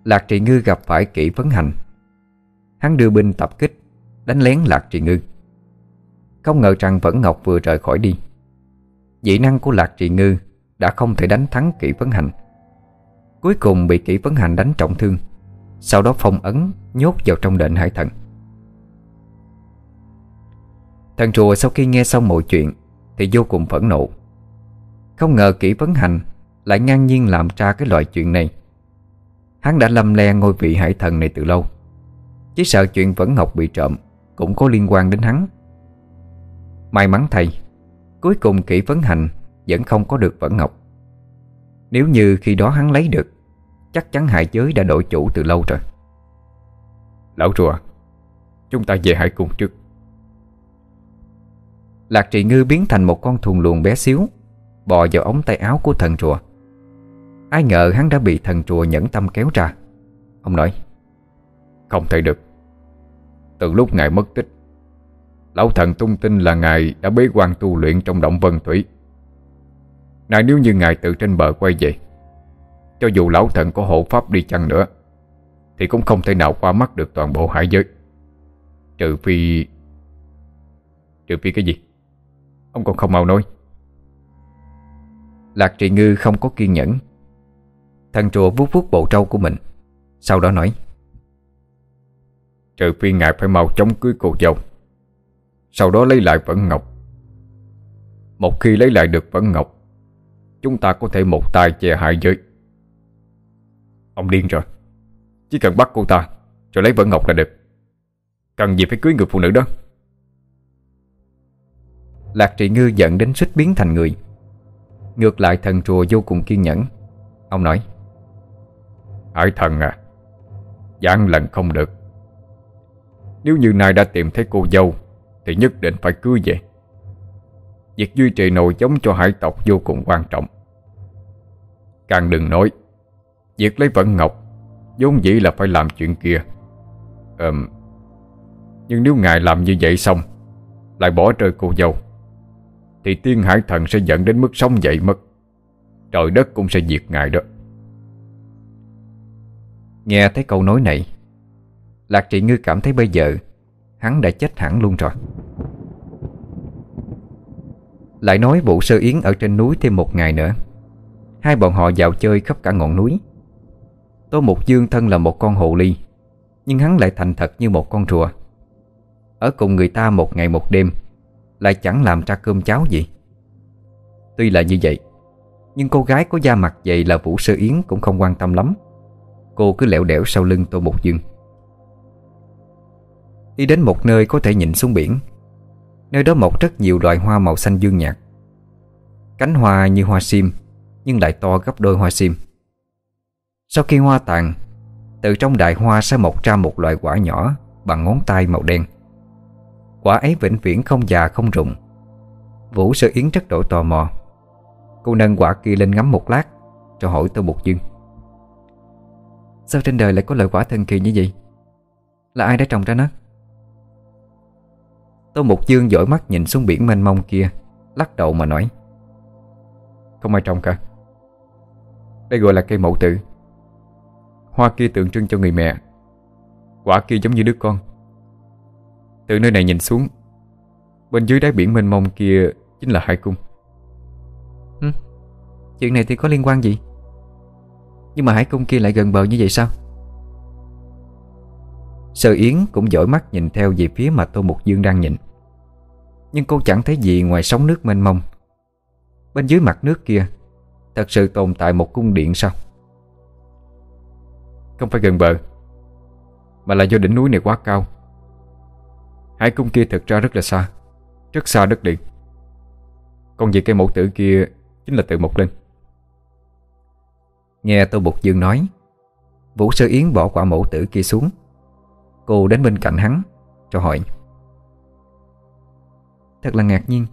Lạc Trì Ngư gặp phải kỹ vấn hành. Hắn đưa binh tập kích Đánh lén Lạc Trì Ngư. Không ngờ rằng Vẫn Ngọc vừa rời khỏi đi. Dị năng của Lạc Trì Ngư Đã không thể đánh thắng kỹ vấn hành. Cuối cùng bị kỹ vấn hành đánh trọng thương, Sau đó phong ấn, Nhốt vào trong đền hải thần. Thần rùa sau khi nghe xong mọi chuyện Thì vô cùng phẫn nộ. Không ngờ kỹ vấn hành Lại ngang nhiên làm ra cái loại chuyện này. Hắn đã lâm le ngôi vị hải thần này từ lâu, Chỉ sợ chuyện Vẫn Ngọc bị trộm. Cũng có liên quan đến hắn. May mắn thầy Cuối cùng kỹ vấn hành Vẫn không có được Vẫn Ngọc. Nếu như khi đó hắn lấy được Chắc chắn hải giới đã đổi chủ từ lâu rồi. Lão rùa Chúng ta về hải cung trước. Lạc trì ngư biến thành một con thùng luồng bé xíu Bò vào ống tay áo của thần rùa. Ai ngờ hắn đã bị thần rùa nhẫn tâm kéo ra. Ông nói Không thể được từ lúc ngài mất tích, Lão thần tung tin là ngài đã bế quan tu luyện trong động vân thủy. Này, nếu như ngài từ trên bờ quay về, Cho dù lão thần có hộ pháp đi chăng nữa, Thì cũng không thể nào qua mắt được toàn bộ hải giới. Trừ phi Trừ phi cái gì? Ông còn không mau nói. Lạc trị ngư không có kiên nhẫn. Thần trùa vuốt vuốt bộ trâu của mình, Sau đó nói Trừ phi ngài phải mau chóng cưới cô dâu. Sau đó lấy lại Vẫn Ngọc. Một khi lấy lại được Vẫn Ngọc, Chúng ta có thể một tay che hại giới. Ông điên rồi. Chỉ cần bắt cô ta Rồi lấy Vẫn Ngọc là được. Cần gì phải cưới người phụ nữ đó? Lạc trị ngư giận đến suýt biến thành người. Ngược lại thần rùa vô cùng kiên nhẫn. Ông nói, Hải thần à Giảng lần không được. Nếu như nay đã tìm thấy cô dâu, Thì nhất định phải cưới về. Việc duy trì nồi giống cho hải tộc vô cùng quan trọng. Càng đừng nói, Việc lấy Vận Ngọc vốn dĩ là phải làm chuyện kia. Ờm Nhưng nếu ngài làm như vậy xong, Lại bỏ rơi cô dâu, Thì tiên hải thần sẽ dẫn đến mức sống dậy mất. Trời đất cũng sẽ diệt ngài đó. Nghe thấy câu nói này Lạc trị ngư cảm thấy bây giờ, Hắn đã chết hẳn luôn rồi. Lại nói vụ sơ yến ở trên núi thêm một ngày nữa. Hai bọn họ dạo chơi khắp cả ngọn núi. Tô Mục Dương thân là một con hồ ly, Nhưng hắn lại thành thật như một con rùa. Ở cùng người ta một ngày một đêm, Lại chẳng làm ra cơm cháo gì. Tuy là như vậy, Nhưng cô gái có da mặt dày là Vũ Sơ Yến cũng không quan tâm lắm. Cô cứ lẹo đẻo sau lưng Tô Mục Dương. Đi đến một nơi có thể nhìn xuống biển. Nơi đó mọc rất nhiều loại hoa màu xanh dương nhạt. Cánh hoa như hoa sim, Nhưng lại to gấp đôi hoa sim. Sau khi hoa tàn, Từ trong đại hoa sẽ mọc ra một loại quả nhỏ Bằng ngón tay màu đen. Quả ấy vĩnh viễn không già, không rụng. Vũ Sơ Yến rất đổi tò mò. Cô nâng quả kia lên ngắm một lát, Rồi hỏi Tô một Dương. Sao trên đời lại có loại quả thần kỳ như vậy? Là ai đã trồng ra nó? Tô Mục Dương dõi mắt nhìn xuống biển mênh mông kia Lắc đầu mà nói. Không ai trồng cả. Đây gọi là cây mậu tử. Hoa kia tượng trưng cho người mẹ. Quả kia giống như đứa con. Từ nơi này nhìn xuống Bên dưới đáy biển mênh mông kia Chính là hải cung. Ừ, Chuyện này thì có liên quan gì? Nhưng mà hải cung kia lại gần bờ như vậy sao? Sơ Yến cũng dõi mắt nhìn theo về phía mà Tô Mục Dương đang nhìn nhưng cô chẳng thấy gì ngoài sóng nước mênh mông. Bên dưới mặt nước kia, Thật sự tồn tại một cung điện sao? Không phải gần bờ, Mà là do đỉnh núi này quá cao. Hải cung kia thực ra rất là xa, Rất xa đất điện. Còn về cây mẫu tử kia Chính là tự một linh Nghe Tô Bục Dương nói, Vũ Sơ Yến bỏ quả mẫu tử kia xuống. Cô đến bên cạnh hắn, Cho hỏi Thật là ngạc nhiên.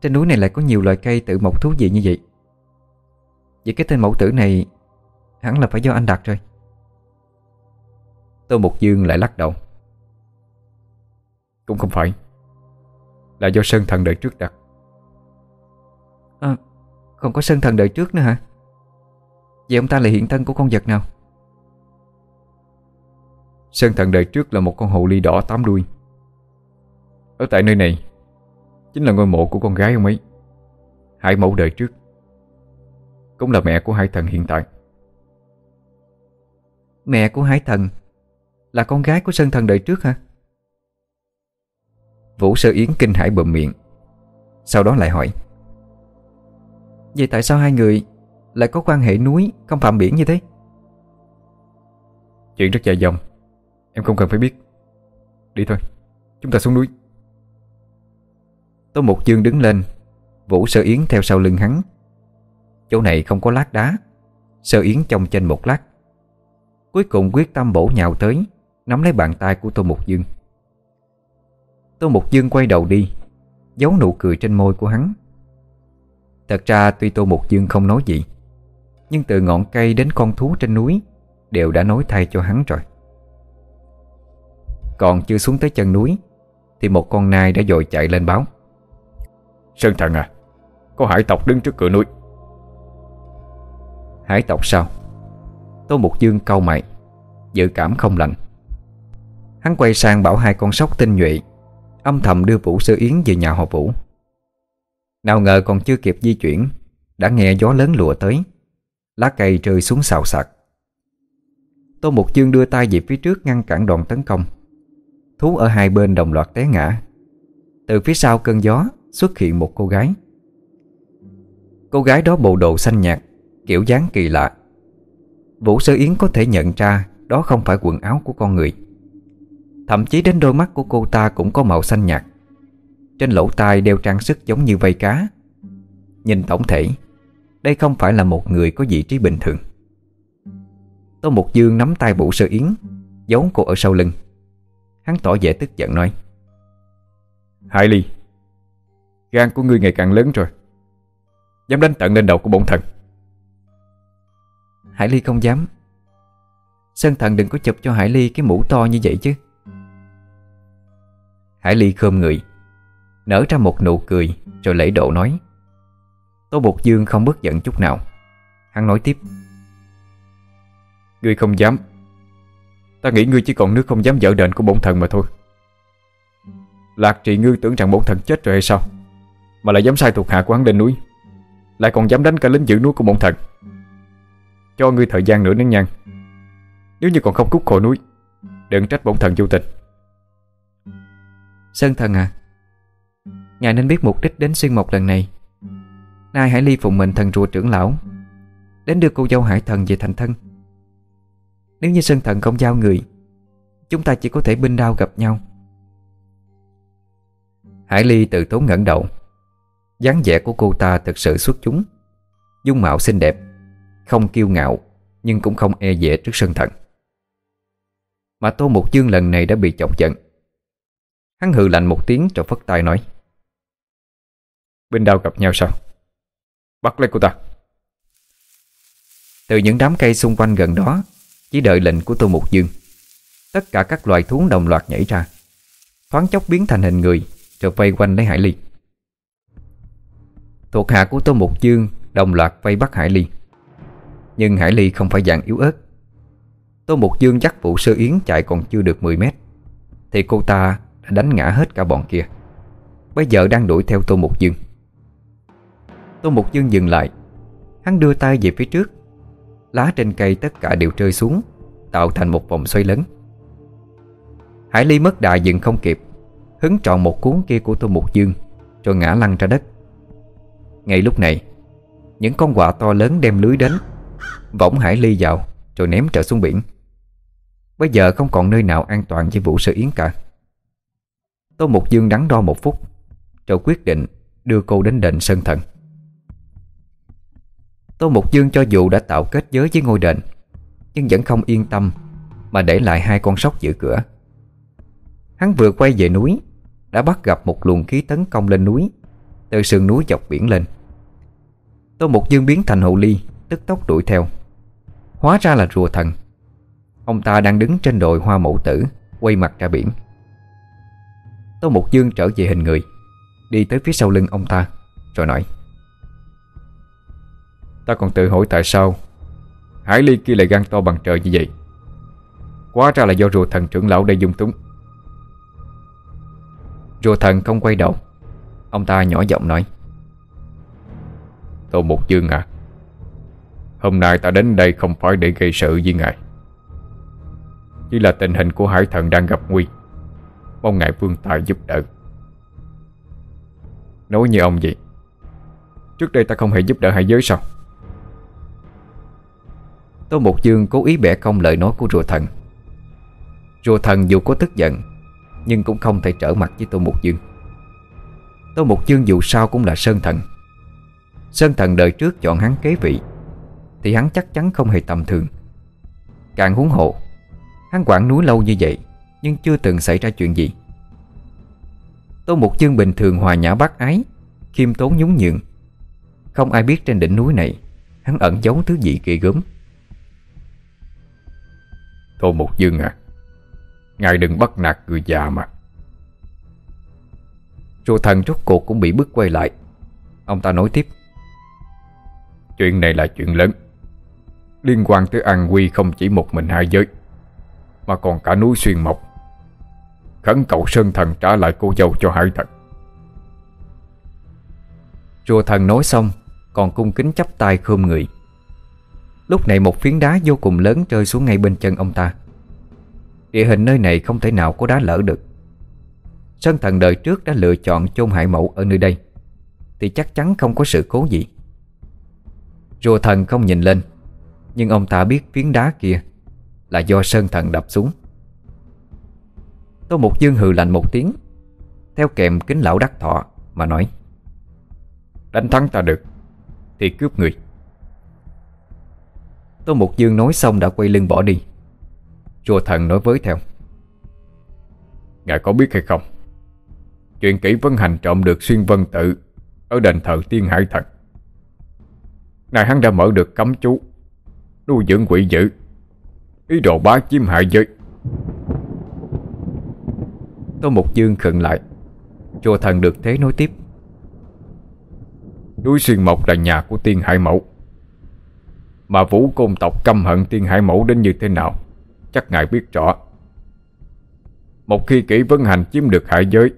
Trên núi này lại có nhiều loài cây tự mọc thú vị như vậy. Vậy cái tên mẫu tử này Hẳn là phải do anh đặt rồi. Tô Mục Dương lại lắc đầu. Cũng không phải. Là do Sơn Thần đời trước đặt. À Còn có Sơn Thần đời trước nữa hả? Vậy ông ta là hiện thân của con vật nào? Sơn thần đời trước là một con hồ ly đỏ tám đuôi Ở tại nơi này Chính là ngôi mộ của con gái ông ấy. Hải mẫu đời trước. Cũng là mẹ của hải thần hiện tại. Mẹ của hải thần? Là con gái của sơn thần đời trước hả? Vũ sơ yến kinh hải bậm miệng Sau đó lại hỏi. Vậy tại sao hai người Lại có quan hệ núi Không phạm biển như thế? Chuyện rất dài dòng Em không cần phải biết. Đi thôi Chúng ta xuống núi Tô Mục Dương đứng lên. Vũ Sơ Yến theo sau lưng hắn. Chỗ này không có lát đá. Sơ Yến trong trên một lát. Cuối cùng quyết tâm bổ nhào tới, Nắm lấy bàn tay của Tô Mục Dương. Tô Mục Dương quay đầu đi, Giấu nụ cười trên môi của hắn. Thật ra tuy Tô Mục Dương không nói gì, Nhưng từ ngọn cây đến con thú trên núi Đều đã nói thay cho hắn rồi. Còn chưa xuống tới chân núi, Thì một con nai đã dội chạy lên báo. Sơn thần à Có hải tộc đứng trước cửa núi. Hải tộc sao? Tô Mục Dương cau mày, Dự cảm không lạnh Hắn quay sang bảo hai con sóc tinh nhuệ, Âm thầm đưa Vũ Sơ Yến về nhà họ Vũ. Nào ngờ còn chưa kịp di chuyển, Đã nghe gió lớn lùa tới, Lá cây rơi xuống xào sạc Tô Mục Dương đưa tay về phía trước ngăn cản đoàn tấn công. Thú ở hai bên đồng loạt té ngã. Từ phía sau cơn gió xuất hiện một cô gái. Cô gái đó bộ đồ xanh nhạt, Kiểu dáng kỳ lạ. Vũ Sơ Yến có thể nhận ra Đó không phải quần áo của con người. Thậm chí đến đôi mắt của cô ta cũng có màu xanh nhạt. Trên lỗ tai đeo trang sức giống như vây cá. Nhìn tổng thể, Đây không phải là một người có vị trí bình thường. Tô Mục Dương nắm tay Vũ Sơ Yến, Giấu cô ở sau lưng. Hắn tỏ vẻ tức giận nói Hải Ly. Gan của ngươi ngày càng lớn rồi. Dám đánh tận lên đầu của bổn thần. Hải Ly không dám. Sơn thần đừng có chụp cho Hải Ly cái mũ to như vậy chứ. Hải Ly khơm người Nở ra một nụ cười Rồi lễ độ nói. Tô Bột Dương không bất giận chút nào. Hắn nói tiếp. Ngươi không dám. Ta nghĩ ngươi chỉ còn nước không dám dở đền của bổn thần mà thôi. Lạc trị ngư tưởng rằng bổn thần chết rồi hay sao Mà lại dám sai thuộc hạ của hắn lên núi. Lại còn dám đánh cả lính giữ núi của bổn thần. Cho ngươi thời gian nữa nén nhăn Nếu như còn không cút khỏi núi Đừng trách bổn thần vô tình. Sơn thần à Ngài nên biết mục đích đến xuyên mộc lần này. Nay Hải Ly phụng mệnh thần rùa trưởng lão Đến đưa cô dâu Hải Thần về thành thân. Nếu như Sơn Thần không giao người Chúng ta chỉ có thể binh đao gặp nhau. Hải Ly từ tốn ngẩng đầu dáng vẻ của cô ta thật sự xuất chúng. Dung mạo xinh đẹp, Không kiêu ngạo, Nhưng cũng không e dè trước Sơn Thần. Mà Tô Mục Dương lần này đã bị chọc giận. Hắn hừ lạnh một tiếng rồi phất tay nói Bên đau gặp nhau sao? Bắt lấy cô ta. Từ những đám cây xung quanh gần đó, Chỉ đợi lệnh của Tô Mục Dương Tất cả các loài thú đồng loạt nhảy ra, Thoáng chốc biến thành hình người, Rồi vây quanh lấy Hải Ly. Thuộc hạ của Tô Mục Dương Đồng loạt vây bắt Hải Ly. Nhưng Hải Ly không phải dạng yếu ớt. Tô Mục Dương dắt vụ sơ yến chạy còn chưa được 10 mét, Thì cô ta đã đánh ngã hết cả bọn kia. Bây giờ đang đuổi theo Tô Mục Dương Tô Mục Dương dừng lại. Hắn đưa tay về phía trước. Lá trên cây tất cả đều rơi xuống, Tạo thành một vòng xoay lớn. Hải Ly mất đà dừng không kịp, Hứng trọn một cuốn kia của Tô Mục Dương Rồi ngã lăn ra đất. Ngay lúc này, Những con quạ to lớn đem lưới đến, Võng Hải Ly vào Rồi ném trở xuống biển. Bây giờ không còn nơi nào an toàn với vụ sơ yến cả. Tô Mục Dương đắn đo một phút, Rồi quyết định đưa cô đến đền Sơn Thần. Tô Mục Dương cho dù đã tạo kết giới với ngôi đền, Nhưng vẫn không yên tâm Mà để lại hai con sóc giữ cửa. Hắn vừa quay về núi, Đã bắt gặp một luồng khí tấn công lên núi, Từ sườn núi dọc biển lên. Tô Mục Dương biến thành hồ ly, Tức tốc đuổi theo. Hóa ra là rùa thần. Ông ta đang đứng trên đồi hoa mẫu tử, Quay mặt ra biển. Tô Mục Dương trở về hình người, Đi tới phía sau lưng ông ta, Rồi nói. Ta còn tự hỏi tại sao Hải ly kia lại gan to bằng trời như vậy? Quá ra là do rùa thần trưởng lão đây dung túng. Rùa thần không quay đầu. Ông ta nhỏ giọng nói. Tô Mục Dương à Hôm nay ta đến đây không phải để gây sự với ngài. Chỉ là tình hình của hải thần đang gặp nguy. Mong ngài vương tài giúp đỡ. Nói như ông vậy, Trước đây ta không hề giúp đỡ hải giới sao? Tô Mục Dương cố ý bẻ cong lời nói của rùa thần. Rùa thần dù có tức giận, Nhưng cũng không thể trở mặt với Tô Mục Dương Tô Mục Dương dù sao cũng là Sơn Thần Sơn Thần đời trước chọn hắn kế vị Thì hắn chắc chắn không hề tầm thường. Càng huống hộ Hắn quản núi lâu như vậy Nhưng chưa từng xảy ra chuyện gì. Tô Mục Dương bình thường hòa nhã bác ái Khiêm tốn nhún nhường. Không ai biết trên đỉnh núi này Hắn ẩn giấu thứ gì ghê gớm. Tô Mục Dương à Ngài đừng bắt nạt người già mà. Rồi thần rốt cuộc cũng bị bước quay lại. Ông ta nói tiếp Chuyện này là chuyện lớn. Liên quan tới an quy không chỉ một mình hai giới, Mà còn cả núi xuyên mộc. Khẩn cầu Sơn Thần trả lại cô dâu cho Hải Thần. Rùa thần nói xong, Còn cung kính chắp tay khom người. Lúc này một phiến đá vô cùng lớn rơi xuống ngay bên chân ông ta. Địa hình nơi này không thể nào có đá lỡ được. Sơn thần đời trước đã lựa chọn chôn hải mẫu ở nơi đây, Thì chắc chắn không có sự cố gì. Rùa thần không nhìn lên. Nhưng ông ta biết phiến đá kia Là do sơn thần đập xuống. Tô Mục Dương hừ lạnh một tiếng, Theo kèm kính lão đắc thọ Mà nói, Đánh thắng ta được, Thì cướp người. Tô Mục Dương nói xong đã quay lưng bỏ đi. Rùa thần nói với theo, Ngài có biết hay không? Chuyện kỹ vân hành trộm được xuyên vân tự Ở đền thờ tiên hải thần. Này hắn đã mở được cấm chú. Nuôi dưỡng quỷ dữ. Ý đồ bá chiếm hại giới. Tô Mục Dương khựng lại. Chùa thần được thế nói tiếp. Núi Xuyên Mộc là nhà của tiên hải mẫu. Mà vũ côn tộc căm hận tiên hải mẫu đến như thế nào, Chắc ngài biết rõ. Một khi kỹ vấn hành chiếm được hải giới,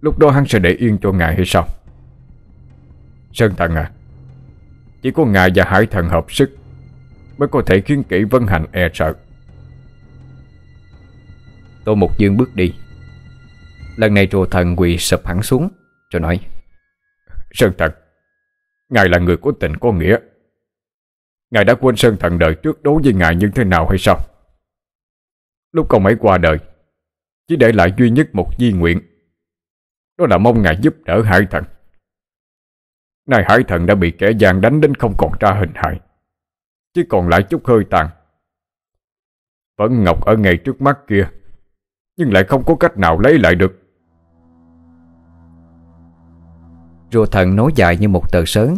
Lúc đó hắn sẽ để yên cho ngài hay sao? Sơn thần à chỉ có ngài và hải thần hợp sức Mới có thể khiến kỹ vân hành e sợ. Tô Mục Dương bước đi. Lần này rùa thần quỳ sụp hẳn xuống, Rồi nói, Sơn thần, Ngài là người có tình có nghĩa. Ngài đã quên Sơn Thần đời trước đối với Ngài như thế nào hay sao? Lúc ông ấy qua đời, Chỉ để lại duy nhất một di nguyện, Đó là mong Ngài giúp đỡ Hải Thần. Nay Hải Thần đã bị kẻ gian đánh đến không còn ra hình hài. Chỉ còn lại chút hơi tàn. Vẫn Ngọc ở ngay trước mắt kia, Nhưng lại không có cách nào lấy lại được. Rùa thần nói dài như một tờ sớn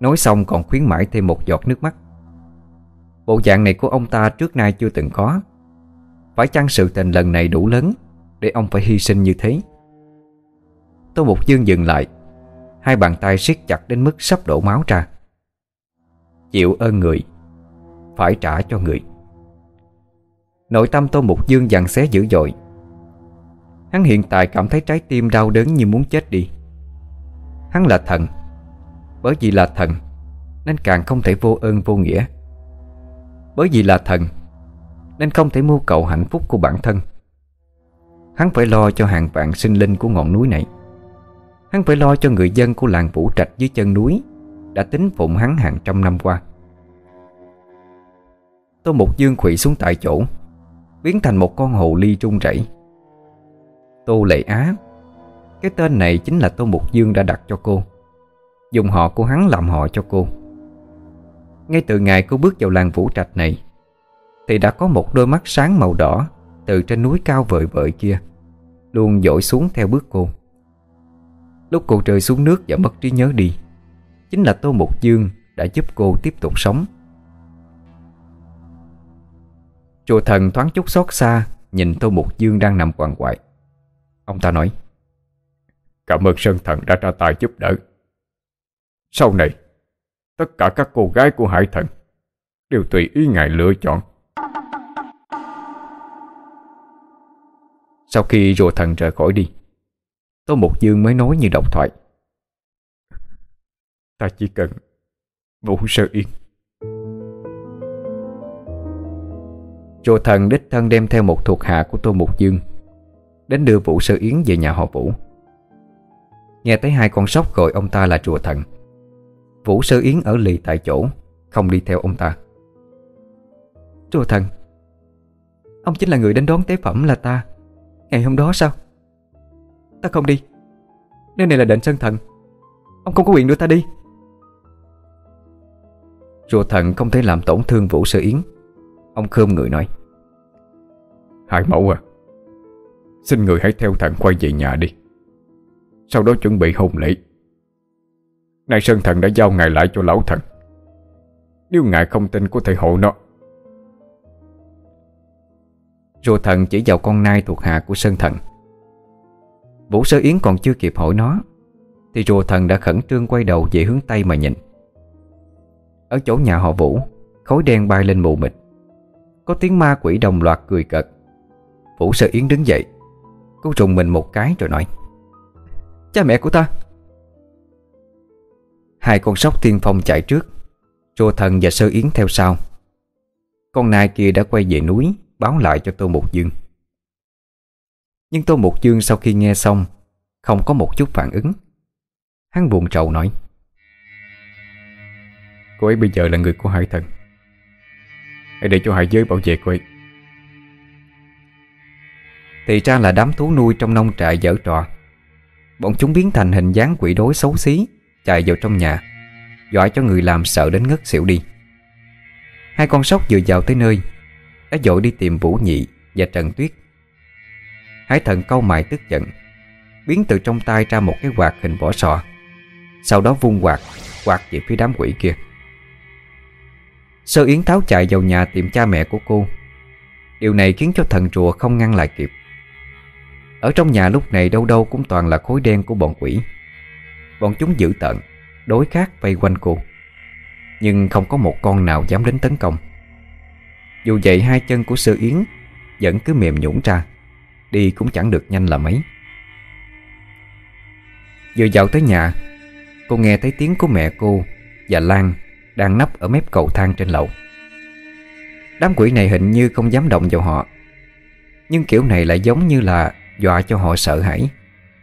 Nói xong còn khuyến mãi thêm một giọt nước mắt. Bộ dạng này của ông ta trước nay chưa từng có. Phải chăng sự tình lần này đủ lớn Để ông phải hy sinh như thế? Tô Mục Dương dừng lại. Hai bàn tay siết chặt đến mức sắp đổ máu ra. Chịu ơn người, Phải trả cho người. Nội tâm Tô Mục Dương dằn xé dữ dội. Hắn hiện tại cảm thấy trái tim đau đớn như muốn chết đi. Hắn là thần, Bởi vì là thần Nên càng không thể vô ơn vô nghĩa. Bởi vì là thần Nên không thể mưu cầu hạnh phúc của bản thân. Hắn phải lo cho hàng vạn sinh linh của ngọn núi này. Hắn phải lo cho người dân của làng Vũ Trạch dưới chân núi, Đã tính phụng hắn hàng trăm năm qua. Tô Mục Dương khủy xuống tại chỗ, Biến thành một con hồ ly trung rẩy. Tô Lệ Á, Cái tên này chính là Tô Mục Dương đã đặt cho cô, Dùng họ của hắn làm họ cho cô. Ngay từ ngày cô bước vào làng Vũ Trạch này, Thì đã có một đôi mắt sáng màu đỏ Từ trên núi cao vợi vợi kia, Luôn dội xuống theo bước cô. Lúc cô rơi xuống nước và mất trí nhớ đi Chính là Tô Mục Dương đã giúp cô tiếp tục sống. Chùa thần thoáng chút xót xa Nhìn Tô Mục Dương đang nằm quằn quại. Ông ta nói Cảm ơn Sơn Thần đã ra tay giúp đỡ. Sau này Tất cả các cô gái của Hải Thần Đều tùy ý ngài lựa chọn. Sau khi rùa thần rời khỏi đi Tô Mục Dương mới nói như độc thoại. Ta chỉ cần Vũ sơ yên. Rùa thần đích thân đem theo một thuộc hạ của Tô Mục Dương Đến đưa Vũ Sơ Yến về nhà họ Vũ. Nghe thấy hai con sóc gọi ông ta là rùa thần Vũ Sơ Yến ở lì tại chỗ Không đi theo ông ta. Rùa thần Ông chính là người đến đón tế phẩm là ta. Ngày hôm đó sao Ta không đi. Nơi này là đền sân thần. Ông không có quyền đưa ta đi. Rùa thần không thể làm tổn thương Vũ Sơ Yến. Ông khơm người nói. Hai mẫu à Xin người hãy theo thần quay về nhà đi. Sau đó chuẩn bị hôn lễ. Nay Sơn Thần đã giao ngài lại cho lão thần. Nếu ngài không tin có thể hộ nó. Rùa thần chỉ vào con nai thuộc hạ của Sơn Thần Vũ Sơ Yến còn chưa kịp hỏi nó, Thì rùa thần đã khẩn trương quay đầu về hướng Tây mà nhìn. Ở chỗ nhà họ Vũ Khối đen bay lên mù mịt. Có tiếng ma quỷ đồng loạt cười cợt. Vũ Sơ Yến đứng dậy, Cô trùng mình một cái rồi nói, Cha mẹ của ta. Hai con sóc tiên phong chạy trước, Rùa thần và Sơ Yến theo sau. Con nai kia đã quay về núi, Báo lại cho Tô Mục Dương. Nhưng Tô Mục Dương sau khi nghe xong, Không có một chút phản ứng. Hắn buồn trầu nói, Cô ấy bây giờ là người của hải thần. Hãy để cho hải giới bảo vệ cô ấy. Thì ra là đám thú nuôi trong nông trại dở trò. Bọn chúng biến thành hình dáng quỷ đối xấu xí, Chạy vào trong nhà Dọa cho người làm sợ đến ngất xỉu đi. Hai con sóc vừa vào tới nơi, Đã dội đi tìm Vũ Nhị và Trần Tuyết. Hải thần câu mày tức giận, Biến từ trong tay ra một cái quạt hình vỏ sò, Sau đó vung quạt Quạt về phía đám quỷ kia. Sơ Yến tháo chạy vào nhà tìm cha mẹ của cô. Điều này khiến cho thần rùa không ngăn lại kịp. Ở trong nhà lúc này đâu đâu cũng toàn là khối đen của bọn quỷ. Bọn chúng dữ tận Đối khác vây quanh cô. Nhưng không có một con nào dám đến tấn công. Dù vậy hai chân của Sơ Yến Vẫn cứ mềm nhũn ra. Đi cũng chẳng được nhanh là mấy. Vừa vào tới nhà, Cô nghe thấy tiếng của mẹ cô Và Lan đang nấp ở mép cầu thang trên lầu. Đám quỷ này hình như không dám động vào họ, Nhưng kiểu này lại giống như là Dọa cho họ sợ hãi,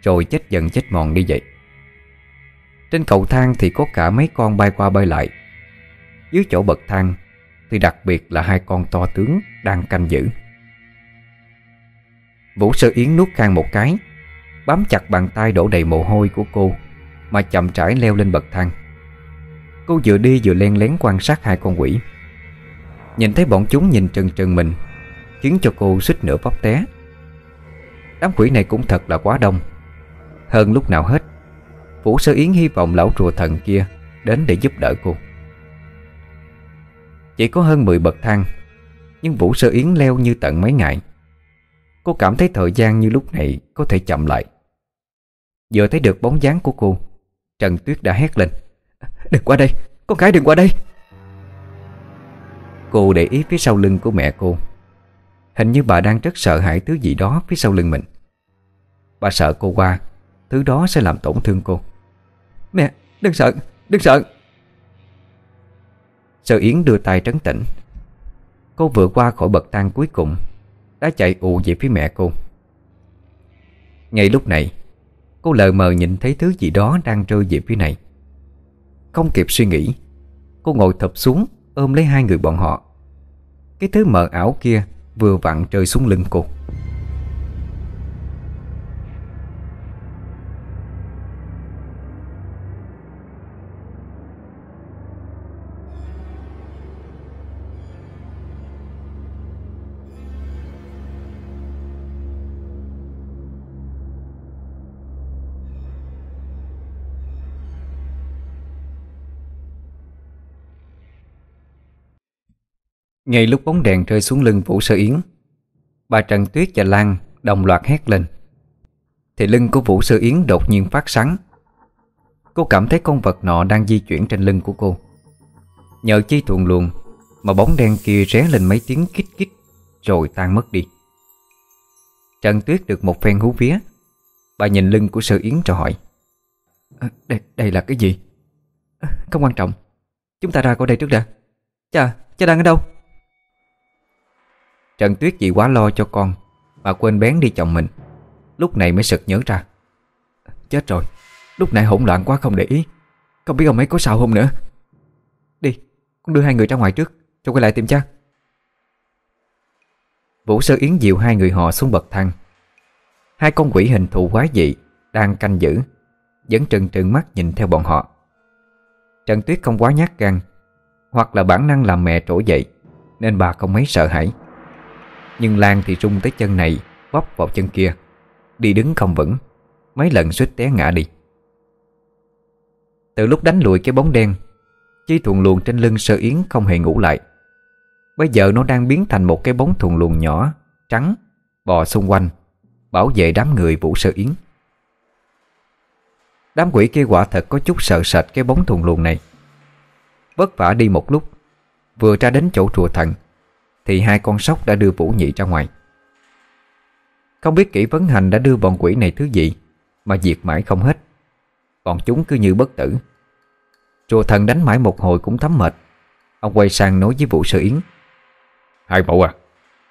Rồi chết dần chết mòn đi vậy. Trên cầu thang thì có cả mấy con bay qua bay lại. Dưới chỗ bậc thang Thì đặc biệt là hai con to tướng Đang canh giữ. Vũ Sơ Yến nuốt khang một cái, Bám chặt bàn tay đổ đầy mồ hôi của cô, Mà chậm rãi leo lên bậc thang. Cô vừa đi vừa len lén quan sát hai con quỷ. Nhìn thấy bọn chúng nhìn trừng trừng mình, Khiến cho cô suýt nửa bóp té. Đám quỷ này cũng thật là quá đông. Hơn lúc nào hết, Vũ Sơ Yến hy vọng lão rùa thần kia Đến để giúp đỡ cô. Chỉ có hơn 10 bậc thang, Nhưng Vũ Sơ Yến leo như tận mấy ngày. Cô cảm thấy thời gian như lúc này Có thể chậm lại. Vừa thấy được bóng dáng của cô Trần Tuyết đã hét lên. Đừng qua đây, con gái đừng qua đây. Cô để ý phía sau lưng của mẹ cô. Hình như bà đang rất sợ hãi thứ gì đó phía sau lưng mình. Bà sợ cô qua Thứ đó sẽ làm tổn thương cô. Mẹ, đừng sợ, đừng sợ. Sợ Yến đưa tay trấn tĩnh. Cô vừa qua khỏi bậc thang cuối cùng đã chạy ù về phía mẹ cô. Ngay lúc này, Cô lờ mờ nhìn thấy thứ gì đó đang rơi về phía này. Không kịp suy nghĩ, Cô ngồi thập xuống, ôm lấy hai người bọn họ. Cái thứ mờ ảo kia vừa vặn rơi xuống lưng cô. Ngay lúc bóng đèn rơi xuống lưng Vũ Sơ Yến Bà Trần Tuyết và Lan đồng loạt hét lên. Thì lưng của Vũ Sơ Yến đột nhiên phát sáng. Cô cảm thấy con vật nọ đang di chuyển trên lưng của cô. Nhờ chi thuận luồn Mà bóng đen kia ré lên mấy tiếng kít kít Rồi tan mất đi. Trần Tuyết được một phen hú vía. Bà nhìn lưng của Sơ Yến rồi hỏi ờ, à, đây, đây là cái gì? À, không quan trọng. Chúng ta ra khỏi đây trước đã. Chà, cha đang ở đâu? Trần Tuyết vì quá lo cho con Mà quên bén đi chồng mình. Lúc này mới sực nhớ ra. Chết rồi, Lúc nãy hỗn loạn quá không để ý. Không biết ông ấy có sao không nữa. Đi, Con đưa hai người ra ngoài trước, Cho quay lại tìm cha. Vũ Sơ Yến dịu hai người họ xuống bậc thang. Hai con quỷ hình thù quái dị Đang canh giữ, Vẫn trừng trừng mắt nhìn theo bọn họ. Trần Tuyết không quá nhát gan, Hoặc là bản năng làm mẹ trỗi dậy, Nên bà không mấy sợ hãi nhưng Lan thì rung tới chân này, Bóp vào chân kia. Đi đứng không vững, Mấy lần suýt té ngã đi. Từ lúc đánh lùi cái bóng đen, Chi thuần luồn trên lưng sơ yến không hề ngủ lại. Bây giờ nó đang biến thành một cái bóng thuần luồn nhỏ, Trắng, Bò xung quanh, Bảo vệ đám người vũ sơ yến. Đám quỷ kia quả thật có chút sợ sệt cái bóng thuần luồn này. Vất vả đi một lúc, Vừa ra đến chỗ chùa thần thì hai con sóc đã đưa Vũ Nhị ra ngoài. Không biết kỹ vấn hành đã đưa bọn quỷ này thứ gì Mà diệt mãi không hết. Bọn chúng cứ như bất tử. Rùa thần đánh mãi một hồi cũng thấm mệt. Ông quay sang nói với Vũ Sơ Yến. Hai mẫu à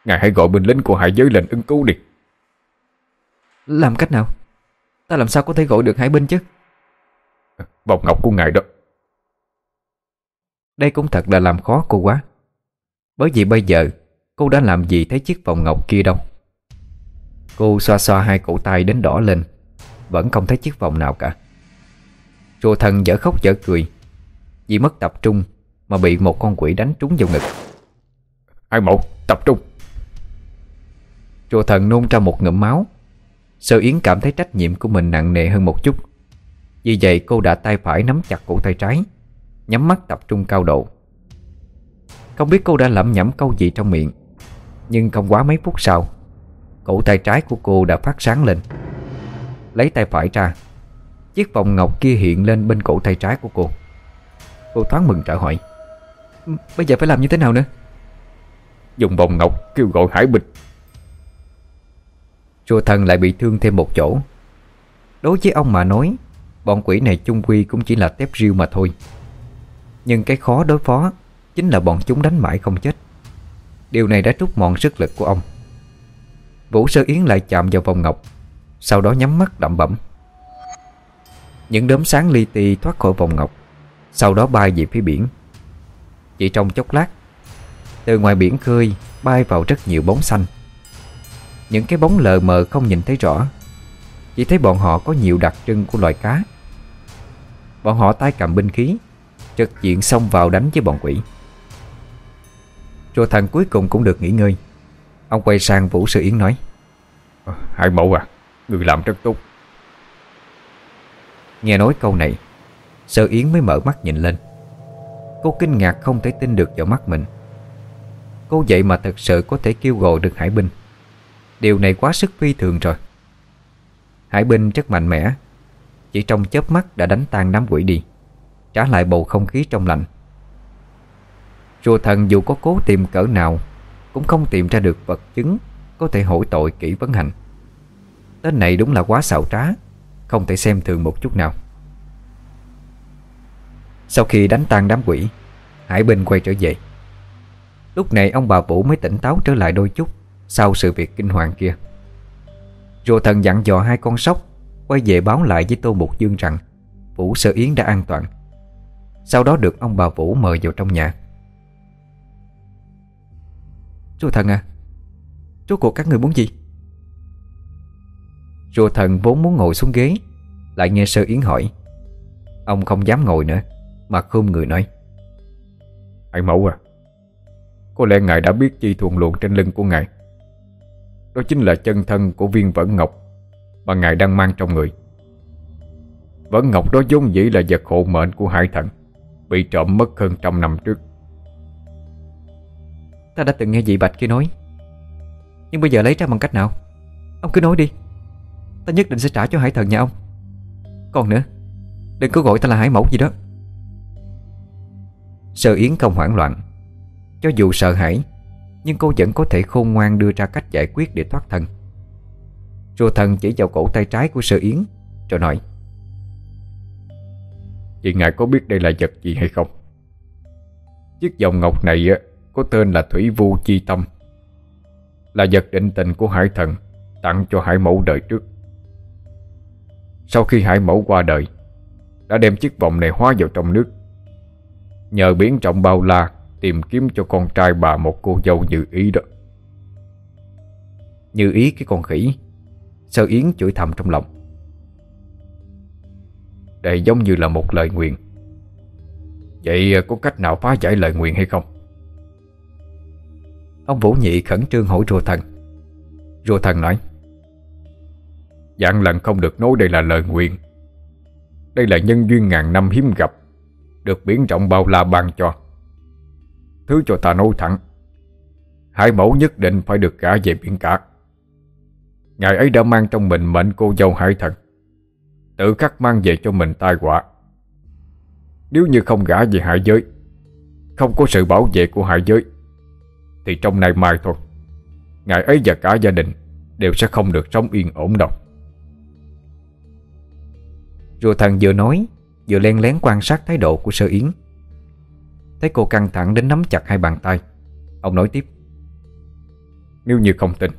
Ngài hãy gọi binh lính của hải giới lên ứng cứu đi. Làm cách nào? Ta làm sao có thể gọi được hải binh chứ? Vòng ngọc của ngài đó. Đây cũng thật là làm khó cô quá bởi vì bây giờ cô đã làm gì thấy chiếc vòng ngọc kia đâu? Cô xoa xoa hai cổ tay đến đỏ lên Vẫn không thấy chiếc vòng nào cả. Rùa thần dở khóc dở cười Vì mất tập trung Mà bị một con quỷ đánh trúng vào ngực. Hai mẫu tập trung? Rùa thần nôn ra một ngụm máu Sơ Yến cảm thấy trách nhiệm của mình nặng nề hơn một chút. Vì vậy cô đã tay phải nắm chặt cổ tay trái Nhắm mắt tập trung cao độ không biết cô đã lẩm nhẩm câu gì trong miệng. Nhưng không quá mấy phút sau Cổ tay trái của cô đã phát sáng lên. Lấy tay phải ra Chiếc vòng ngọc kia hiện lên bên cổ tay trái của cô. Cô thoáng mừng trở hỏi Bây giờ phải làm như thế nào nữa? Dùng vòng ngọc kêu gọi hải binh Chùa thần lại bị thương thêm một chỗ. Đối với ông mà nói Bọn quỷ này chung quy cũng chỉ là tép riêu mà thôi. Nhưng cái khó đối phó Chính là bọn chúng đánh mãi không chết. Điều này đã trút mòn sức lực của ông. Vũ Sơ Yến lại chạm vào vòng ngọc, Sau đó nhắm mắt đậm bẩm. Những đốm sáng li ti thoát khỏi vòng ngọc, Sau đó bay về phía biển. Chỉ trong chốc lát, Từ ngoài biển khơi bay vào rất nhiều bóng xanh. Những cái bóng lờ mờ không nhìn thấy rõ, Chỉ thấy bọn họ có nhiều đặc trưng của loài cá. Bọn họ tay cầm binh khí, Trực diện xông vào đánh với bọn quỷ. Rồi thần cuối cùng cũng được nghỉ ngơi. Ông quay sang Vũ Sư Yến nói. Ờ, Hai mẫu à Người làm rất tốt. Nghe nói câu này Sơ Yến mới mở mắt nhìn lên. Cô kinh ngạc không thể tin được vào mắt mình. Cô vậy mà thật sự có thể kêu gọi được Hải binh Điều này quá sức phi thường rồi. Hải binh rất mạnh mẽ Chỉ trong chớp mắt đã đánh tan đám quỷ đi Trả lại bầu không khí trong lành Rùa thần dù có cố tìm cỡ nào, Cũng không tìm ra được vật chứng Có thể hỏi tội kỹ vấn hành. Tên này đúng là quá xạo trá, Không thể xem thường một chút nào. Sau khi đánh tan đám quỷ, Hải binh quay trở về. Lúc này ông bà Vũ mới tỉnh táo trở lại đôi chút Sau sự việc kinh hoàng kia. Rùa thần dặn dò hai con sóc Quay về báo lại với Tô Mục Dương rằng Vũ Sơ Yến đã an toàn. Sau đó được ông bà Vũ mời vào trong nhà. Rùa thần à? Rốt cuộc các người muốn gì? Rùa thần vốn muốn ngồi xuống ghế, Lại nghe Sơ Yến hỏi. Ông không dám ngồi nữa, Mà khum người nói. Hãy mẫu à Có lẽ ngài đã biết chi thuần luồn trên lưng của ngài. Đó chính là chân thân của viên vẫn ngọc Mà ngài đang mang trong người. Vẫn ngọc đó vốn dĩ là vật hộ mệnh của hải thần, Bị trộm mất hơn trăm năm trước. Ta đã từng nghe vị bạch kia nói. Nhưng bây giờ lấy ra bằng cách nào? Ông cứ nói đi. Ta nhất định sẽ trả cho hải thần nhà ông. Còn nữa, Đừng có gọi ta là hải mẫu gì đó. Sợ Yến không hoảng loạn. Cho dù sợ hãi, Nhưng cô vẫn có thể khôn ngoan đưa ra cách giải quyết để thoát thân. Rùa thần chỉ vào cổ tay trái của Sơ Yến, Rồi nói Chị ngài có biết đây là vật gì hay không? Chiếc vòng ngọc này có tên là Thủy Vu Chi Tâm, Là vật định tình của hải thần, Tặng cho hải mẫu đời trước. Sau khi hải mẫu qua đời, Đã đem chiếc vòng này hóa vào trong nước. Nhờ biến trọng bao la, Tìm kiếm cho con trai bà một cô dâu như ý đó. Như ý cái con khỉ, Sơ Yến chửi thầm trong lòng. Đây giống như là một lời nguyện Vậy có cách nào phá giải lời nguyện hay không? Ông Vũ Nhị khẩn trương hỏi rùa thần. Rùa thần nói, Dạng lần không được nói đây là lời nguyện. Đây là nhân duyên ngàn năm hiếm gặp, Được biển trọng bao la ban cho. Thứ cho ta nói thẳng, Hai mẫu nhất định phải được gả về biển cả. Ngài ấy đã mang trong mình mệnh cô dâu hải thần, Tự khắc mang về cho mình tai họa. Nếu như không gả về hải giới, Không có sự bảo vệ của hải giới thì trong nay mai thôi. Ngài ấy và cả gia đình Đều sẽ không được sống yên ổn đâu. Rùa thần vừa nói, Vừa len lén quan sát thái độ của sơ yến. Thấy cô căng thẳng đến nắm chặt hai bàn tay, Ông nói tiếp, Nếu như không tin,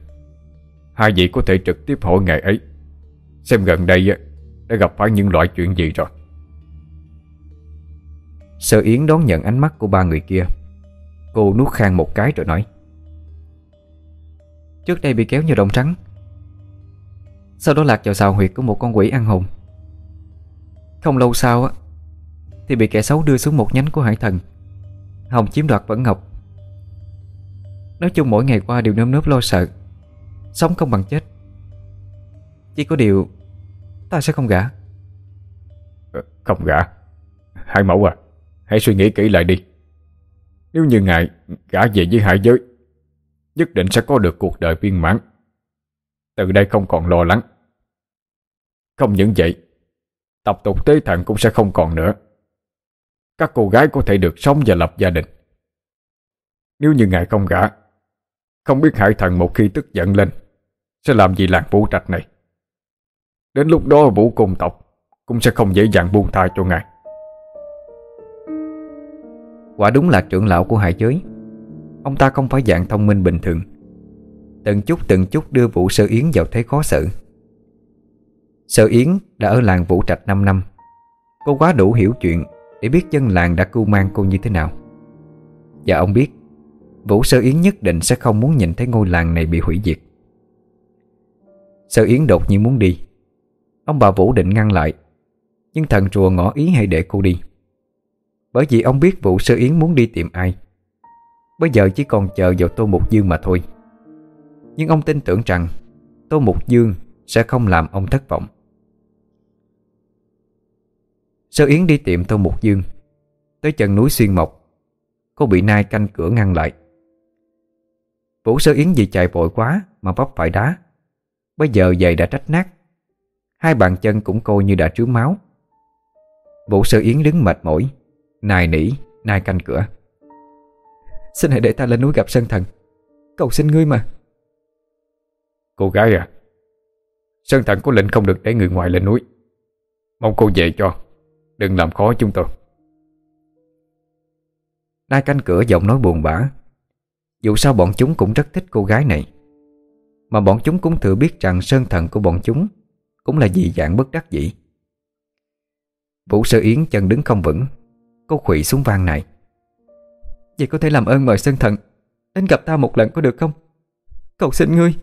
Hai vị có thể trực tiếp hỏi ngài ấy. Xem gần đây Đã gặp phải những loại chuyện gì rồi? Sơ Yến đón nhận ánh mắt của ba người kia. Cô nuốt khang một cái rồi nói. Trước đây bị kéo như đồng trắng. Sau đó lạc vào xào huyệt của một con quỷ ăn hồn. Không lâu sau á, Thì bị kẻ xấu đưa xuống một nhánh của hải thần. Hồng chiếm đoạt vẫn ngọc. Nói chung mỗi ngày qua đều nơm nớp lo sợ. Sống không bằng chết. Chỉ có điều, Ta sẽ không gả. Ờ, không gả? Hai mẫu à Hãy suy nghĩ kỹ lại đi. Nếu như ngài gả về với hải giới, Nhất định sẽ có được cuộc đời viên mãn. Từ đây không còn lo lắng. Không những vậy, Tập tục tế thần cũng sẽ không còn nữa. Các cô gái có thể được sống và lập gia đình. Nếu như ngài không gả, Không biết hải thần một khi tức giận lên, Sẽ làm gì làng vũ trạch này? Đến lúc đó vũ cung tộc Cũng sẽ không dễ dàng buông tha cho ngài. Quả đúng là trưởng lão của hải giới. Ông ta không phải dạng thông minh bình thường. Từng chút từng chút đưa Vũ Sơ Yến vào thế khó xử. Sơ Yến đã ở làng Vũ Trạch 5 năm. Cô quá đủ hiểu chuyện Để biết dân làng đã cưu mang cô như thế nào. Và ông biết, Vũ Sơ Yến nhất định sẽ không muốn nhìn thấy ngôi làng này bị hủy diệt. Sơ Yến đột nhiên muốn đi. Ông bà Vũ định ngăn lại, Nhưng thần rùa ngỏ ý hay để cô đi. Bởi vì ông biết vụ Sơ Yến muốn đi tìm ai. Bây giờ chỉ còn chờ vào Tô Mục Dương mà thôi. Nhưng ông tin tưởng rằng Tô Mục Dương sẽ không làm ông thất vọng. Sơ Yến đi tìm Tô Mục Dương. Tới chân núi Xuyên Mộc, Cô bị nai canh cửa ngăn lại. Vũ Sơ Yến vì chạy vội quá Mà vấp phải đá. Bây giờ giày đã rách nát. Hai bàn chân cũng coi như đã trướng máu. Vũ Sơ Yến đứng mệt mỏi. Nài nỉ, nai canh cửa. Xin hãy để ta lên núi gặp Sơn Thần. Cầu xin ngươi mà. Cô gái à Sơn Thần có lệnh không được để người ngoài lên núi. Mong cô về cho Đừng làm khó chúng tôi. Nai canh cửa giọng nói buồn bã. Dù sao bọn chúng cũng rất thích cô gái này. Mà bọn chúng cũng thừa biết rằng Sơn Thần của bọn chúng Cũng là dị dạng bất đắc dĩ. Vũ Sơ Yến chân đứng không vững Cô khủy xuống vang này. Vậy có thể làm ơn mời Sơn Thần Đến gặp ta một lần có được không? Cầu xin ngươi.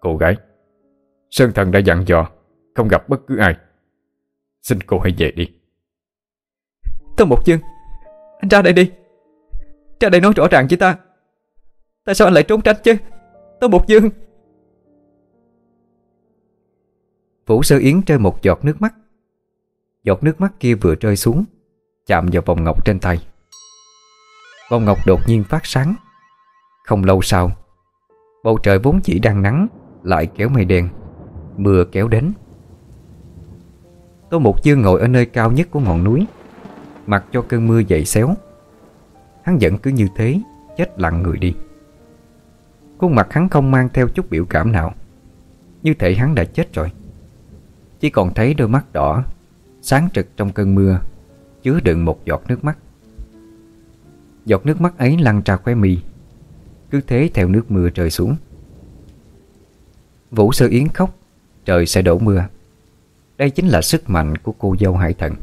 Cô gái Sơn Thần đã dặn dò Không gặp bất cứ ai. Xin cô hãy về đi. Tô Mục Dương Anh ra đây đi. Ra đây nói rõ ràng với ta. Tại sao anh lại trốn tránh chứ Tô Mục Dương Vũ Sơ Yến rơi một giọt nước mắt Giọt nước mắt kia vừa rơi xuống, Chạm vào vòng ngọc trên tay. Vòng ngọc đột nhiên phát sáng. Không lâu sau, Bầu trời vốn chỉ đang nắng, Lại kéo mây đen, Mưa kéo đến. Tô Mục Dương ngồi ở nơi cao nhất của ngọn núi, Mặc cho cơn mưa dậy xéo. Hắn vẫn cứ như thế, Chết lặng người đi. Khuôn mặt hắn không mang theo chút biểu cảm nào. Như thể hắn đã chết rồi. Chỉ còn thấy đôi mắt đỏ Sáng trực trong cơn mưa, Chứa đựng một giọt nước mắt. Giọt nước mắt ấy lăn ra khóe mi Cứ thế theo nước mưa rơi xuống. Vũ Sơ Yến khóc, Trời sẽ đổ mưa. Đây chính là sức mạnh của cô dâu hải thần.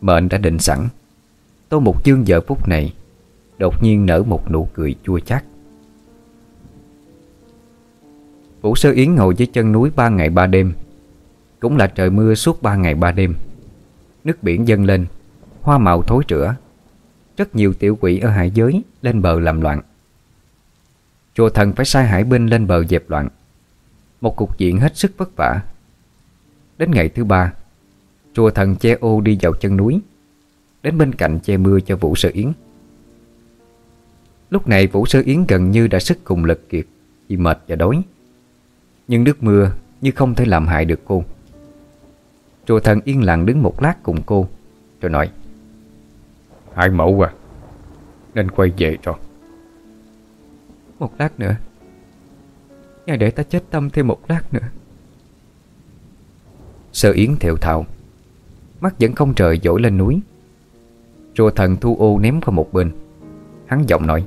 Mệnh đã định sẵn, Tô Mục Dương giờ phút này Đột nhiên nở một nụ cười chua chát. Vũ Sơ Yến ngồi dưới chân núi ba ngày ba đêm cũng là trời mưa suốt ba ngày ba đêm. Nước biển dâng lên, Hoa màu thối rữa Rất nhiều tiểu quỷ ở hải giới Lên bờ làm loạn. Chùa thần phải sai hải binh lên bờ dẹp loạn. Một cục diện hết sức vất vả. Đến ngày thứ ba, Chùa thần che ô đi vào chân núi. Đến bên cạnh che mưa cho Vũ Sơ Yến. Lúc này Vũ Sơ Yến gần như đã sức cùng lực kiệt, Vì mệt và đói. Nhưng nước mưa như không thể làm hại được cô. Chùa thần yên lặng đứng một lát cùng cô. Rồi nói Hai mẫu à Nên quay về rồi Một lát nữa. Ngài để ta chết tâm thêm một lát nữa. Sơ Yến thều thào. Mắt vẫn không trời dỗi lên núi. Chùa thần thu ô ném qua một bên. Hắn giọng nói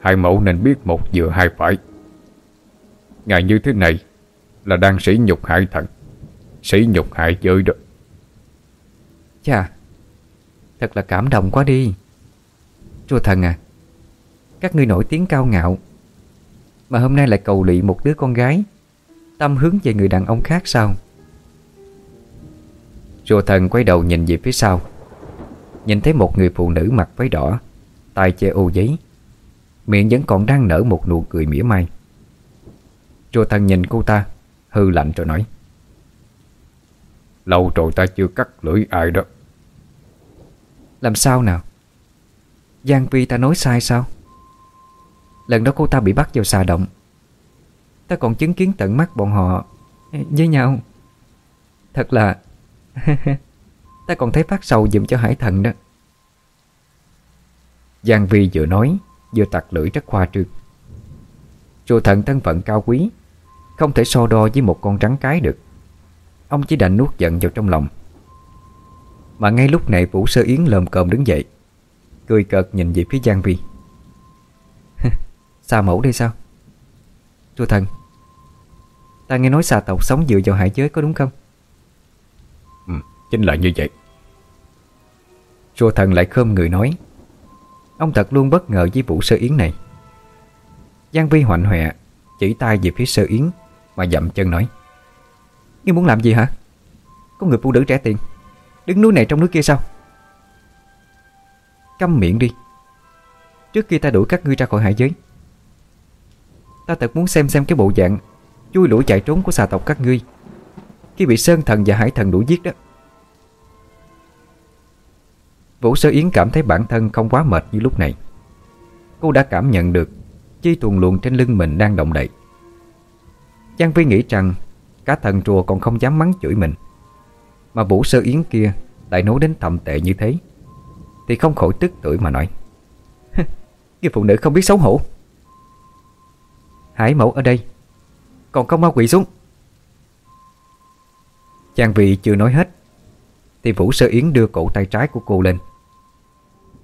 Hai mẫu nên biết một vừa hai phải. Ngài như thế này Là đang sỉ nhục hại thần Sỉ nhục hại giới đó Chà, Thật là cảm động quá đi. Chúa thần à Các ngươi nổi tiếng cao ngạo, Mà hôm nay lại cầu lị một đứa con gái, Tâm hướng về người đàn ông khác sao? Chúa thần quay đầu nhìn về phía sau, Nhìn thấy một người phụ nữ mặc váy đỏ tay che ô giấy, Miệng vẫn còn đang nở một nụ cười mỉa mai. Chúa thần nhìn cô ta, Hư lạnh rồi nói Lâu rồi ta chưa cắt lưỡi ai đó. Làm sao nào? Giang Vi ta nói sai sao? Lần đó cô ta bị bắt vào xà động. Ta còn chứng kiến tận mắt bọn họ Với nhau. Thật là Ta còn thấy phát sầu dùm cho hải thần đó. Giang Vi vừa nói Vừa tặc lưỡi rất khoa trương. Chùa thần thân phận cao quý Không thể so đo với một con trắng cái được Ông chỉ đành nuốt giận vào trong lòng. Mà ngay lúc này Vũ Sơ Yến lồm cồm đứng dậy Cười cợt nhìn về phía Giang Vi. Xa mẫu đây sao? Chùa thần Ta nghe nói xà tộc sống dựa vào hải giới có đúng không? Ừ, chính là như vậy. Rùa thần lại khơm người nói Ông thật luôn bất ngờ với vụ sơ yến này. Giang Vi hoạnh hoẹ Chỉ tay về phía sơ yến Mà dậm chân nói Ngươi muốn làm gì hả? Có người phụ nữ trẻ tiền. Đứng núi này trong núi kia sao? Câm miệng đi. Trước khi ta đuổi các ngươi ra khỏi hải giới. Ta thật muốn xem xem cái bộ dạng Chui lũi chạy trốn của xà tộc các ngươi. Khi bị Sơn Thần và Hải Thần đuổi giết đó. Vũ Sơ Yến cảm thấy bản thân không quá mệt như lúc này. Cô đã cảm nhận được Chi tuần luồn trên lưng mình đang động đậy. Giang Vi nghĩ rằng Cả thần rùa còn không dám mắng chửi mình. Mà Vũ Sơ Yến kia Lại nói đến thầm tệ như thế, Thì không khỏi tức tuổi mà nói Người phụ nữ không biết xấu hổ. Hải mẫu ở đây, Còn không mau quỷ xuống. Chàng vị chưa nói hết, Thì Vũ Sơ Yến đưa cổ tay trái của cô lên.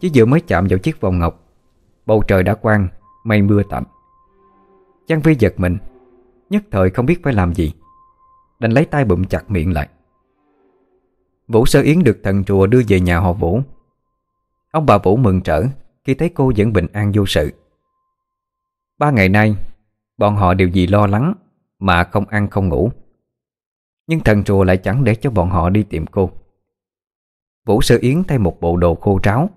Chỉ vừa mới chạm vào chiếc vòng ngọc, Bầu trời đã quang, Mây mưa tạnh. Chàng Vi giật mình, Nhất thời không biết phải làm gì. Đành lấy tay bụm chặt miệng lại. Vũ Sơ Yến được thần chùa đưa về nhà họ Vũ. Ông bà Vũ mừng trở Khi thấy cô vẫn bình an vô sự. Ba ngày nay, Bọn họ đều vì lo lắng Mà không ăn không ngủ. Nhưng thần chùa lại chẳng để cho bọn họ đi tìm cô. Vũ Sơ Yến thay một bộ đồ khô ráo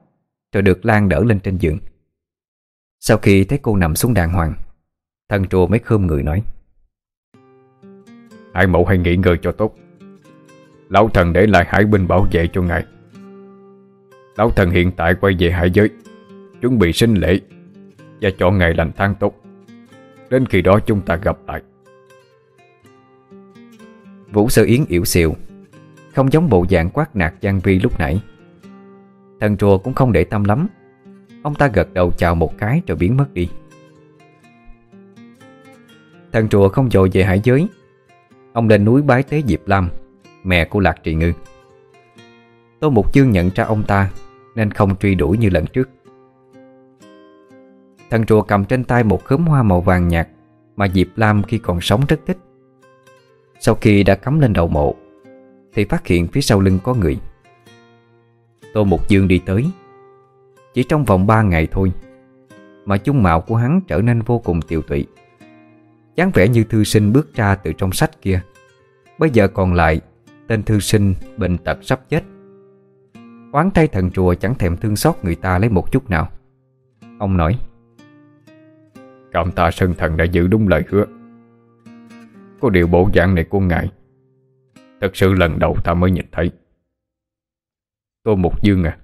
Rồi được Lan đỡ lên trên giường. Sau khi thấy cô nằm xuống đàng hoàng, Thần chùa mới khơm người nói. Hải mẫu hãy nghỉ ngơi cho tốt. Lão thần để lại hải binh bảo vệ cho ngài. Lão thần hiện tại quay về hải giới, Chuẩn bị sinh lễ Và chọn ngày lành tháng tốt. Đến khi đó chúng ta gặp lại. Vũ Sơ Yến yểu xìu, Không giống bộ dạng quát nạt Giang Vi lúc nãy. Thần rùa cũng không để tâm lắm. Ông ta gật đầu chào một cái rồi biến mất đi. Thần rùa không dội về hải giới Ông lên núi bái tế Diệp Lam, Mẹ của Lạc Trì Ngư. Tô Mục Chương nhận ra ông ta, Nên không truy đuổi như lần trước. Thần rùa cầm trên tay một khóm hoa màu vàng nhạt Mà Diệp Lam khi còn sống rất thích. Sau khi đã cắm lên đầu mộ, Thì phát hiện phía sau lưng có người. Tô Mục Dương đi tới. Chỉ trong vòng 3 ngày thôi, Mà chung mạo của hắn trở nên vô cùng tiều tụy dáng vẻ như thư sinh bước ra từ trong sách kia. Bây giờ còn lại, Tên thư sinh bệnh tật sắp chết. Oán thay thần chùa chẳng thèm thương xót người ta lấy một chút nào. Ông nói, Cảm tạ sân thần đã giữ đúng lời hứa. Có điều bộ dạng này của ngài, Thật sự lần đầu ta mới nhìn thấy. Tô Mục Dương à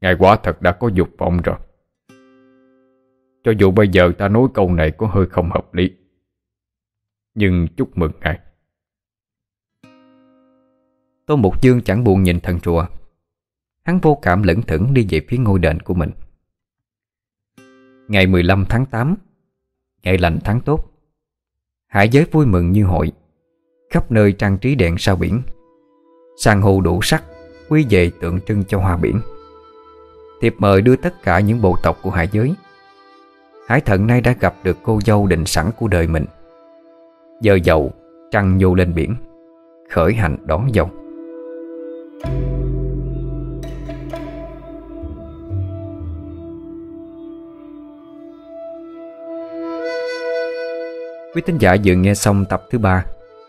Ngài quá thật đã có dục vọng rồi. Cho dù bây giờ ta nói câu này có hơi không hợp lý. Nhưng chúc mừng ngài. Tô Mục Dương chẳng buồn nhìn thần chùa Hắn vô cảm lững thững đi về phía ngôi đền của mình. Ngày 15 tháng 8 Ngày lành tháng tốt, Hải giới vui mừng như hội. Khắp nơi trang trí đèn sao biển. Sàn hồ đủ sắc, Quy về tượng trưng cho hoa biển. Thiệp mời đưa tất cả những bộ tộc của hải giới. Hải thần nay đã gặp được cô dâu định sẵn của đời mình Giờ dầu trăng nhô lên biển Khởi hành đón dâu Quý tín giả vừa nghe xong tập thứ ba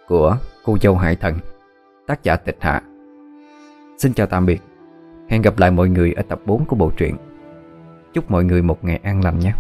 của Cô dâu Hải Thần, tác giả Tịch Hạ. Xin chào tạm biệt. Hẹn gặp lại mọi người ở tập 4 của bộ truyện. Chúc mọi người một ngày an lành nhé.